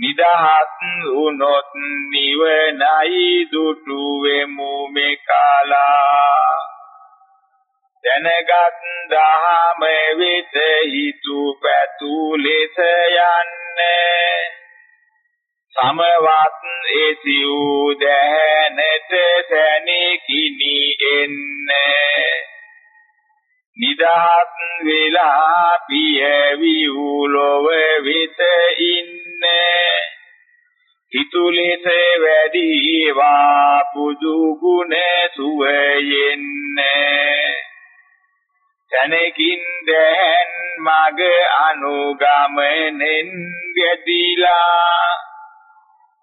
නිදහස් වුනොත් නිවනයි දුටු වෙමු මෙකලා. දැනගත් දහම වෙත හිතු පැතු ලෙස යන්නේ. සමවත් එසිව් දැහැනට සැනකිනි එන්නේ. නිදහස් වෙලා පියවි උලොව වෙත ඉන්නේ. හිතුලෙස වැඩිවා පුදු ගුණ සුවයෙන්නේ තනකින් දැන් මග අනුගමනෙන් ගැදිලා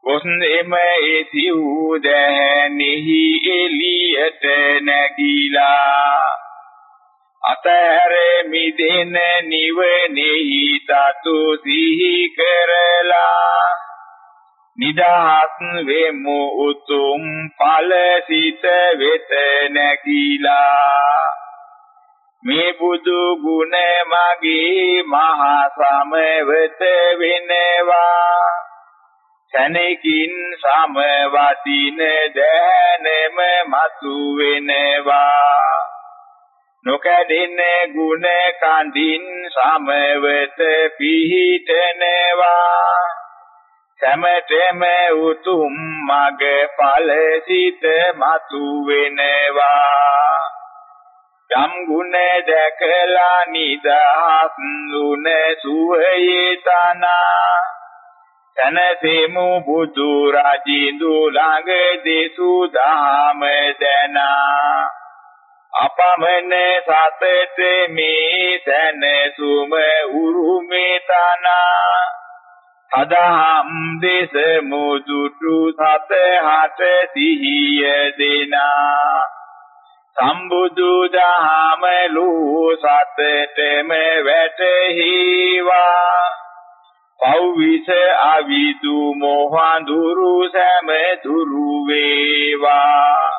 කොස් එම එසිව් දැනෙහි එලියට නැගිලා. අතර මිදෙන නිවනෙහි තතු සිහි කරලා. නිදහස් වෙමු උතුම් ඵල සිත වෙත නැගිලා. මේ බුදු ගුණ මගේ මහා සමවත වෙනවා. සැනකින් සමවදින දැනෙම මතු වෙනවා. නොකඩින ගුණ කඳින් සමවත පිහිටනවා. සමතෙම උතුම් මග ඵල සිත මතු වෙනවා. යම් ගුණ දැකලා නිදහස් ගුණ සුවයේ තනා තනසෙමු බුදු රජින්දු ළඟ දෙසු දාම දනා. අපමණ සතත මේ සනසුම උරුමේ තනා. සදහම් දේශ මුදුටු සත හත සිහිය දෙනා. සම්බුදු දහම ලෝ සතටම වැටහිවා. පෞවිස අවිදු මොහඳුරු සෑම දුරු වේවා.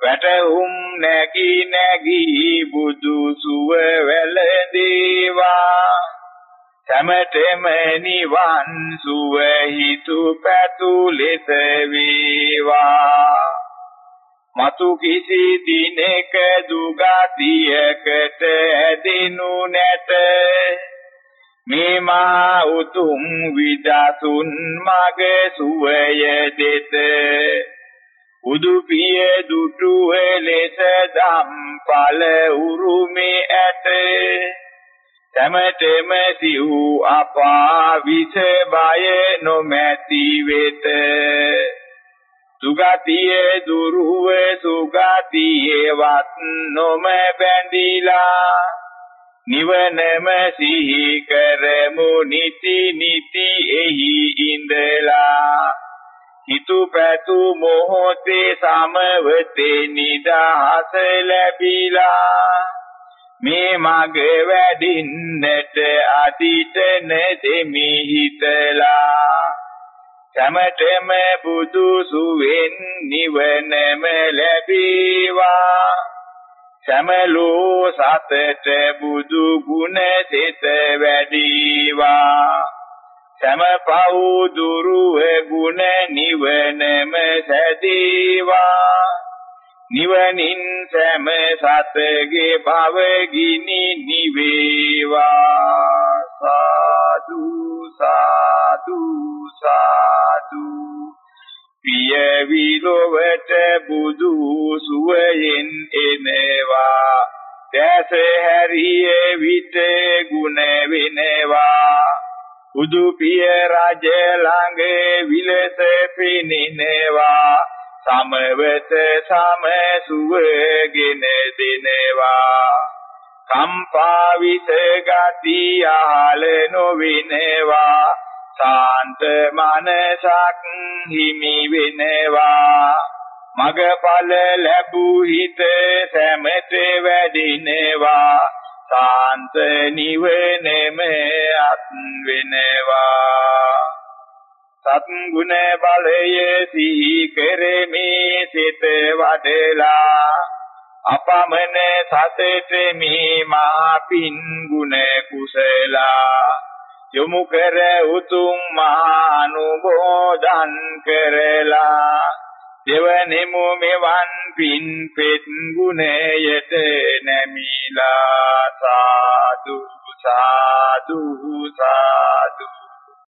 වැටුම් නැගි නැගි බුදු සුව වැළඳේවා සමතෙම නිවන් සුව හිතු පැතු ලෙස වේවා. මතු කිසි දිනක දුගතියකට ඇදෙනු නැත. මේ මහා උතුම් විදසුන් මග සුවය දෙත. උදු පිය දුටුව ලෙස ධම් ඵල උරුමේ ඇත. සමතෙම සිව් අපා විස බය නොමැති වෙත. සුගතියේ දුරුව සුගතියේ වත් නොම බැඳිලා නිවනම සිහි කරමු නිති නිති එහි ඉඳලා. හිතු පැතු මොහොතේ සමවතේ නිදහස ලැබිලා. මේ මග වැඩින්නට අදිටන දෙමි හිතලා. සමතම බුදු සුවෙන් නිවනම ලැබීවා. සමලෝ සතට බුදු ගුණ සිත වැඩිවා. සමපව් දුරුව ගුණ නිවනම සැදීවා. නිවනින් සෑම සතගේ භව ගිනි නිවේවා. සාදු සාදු සාදු. පිය විලොවට බුදු සුවයෙන් එනවා දැස හැරියේ විට ගුණ වෙනවා. බුදු පිය රජ ළඟ විලස පිනිනවා. සමවත සම සුවගෙන දෙනවා. කම්පා විස ගති ආල නොවිනවා. සාන්ත මනසක් හිමි වෙනවා. මගපල ලැබූ හිත සැමත වැඩිනවා. සාන්ත නිවනම අත් වෙනවා. සත්ගුණ බලය සිහි කරමි සිත වඩලා. අපමණ සතට මේ මා පින් ගුණ කුසලා. යොමු කර උතුම් මානුබෝධන් කරලා. දෙවනෙමු මෙවන් පින් පෙත් ගුණයට නැමිලා. සාදු සාදු.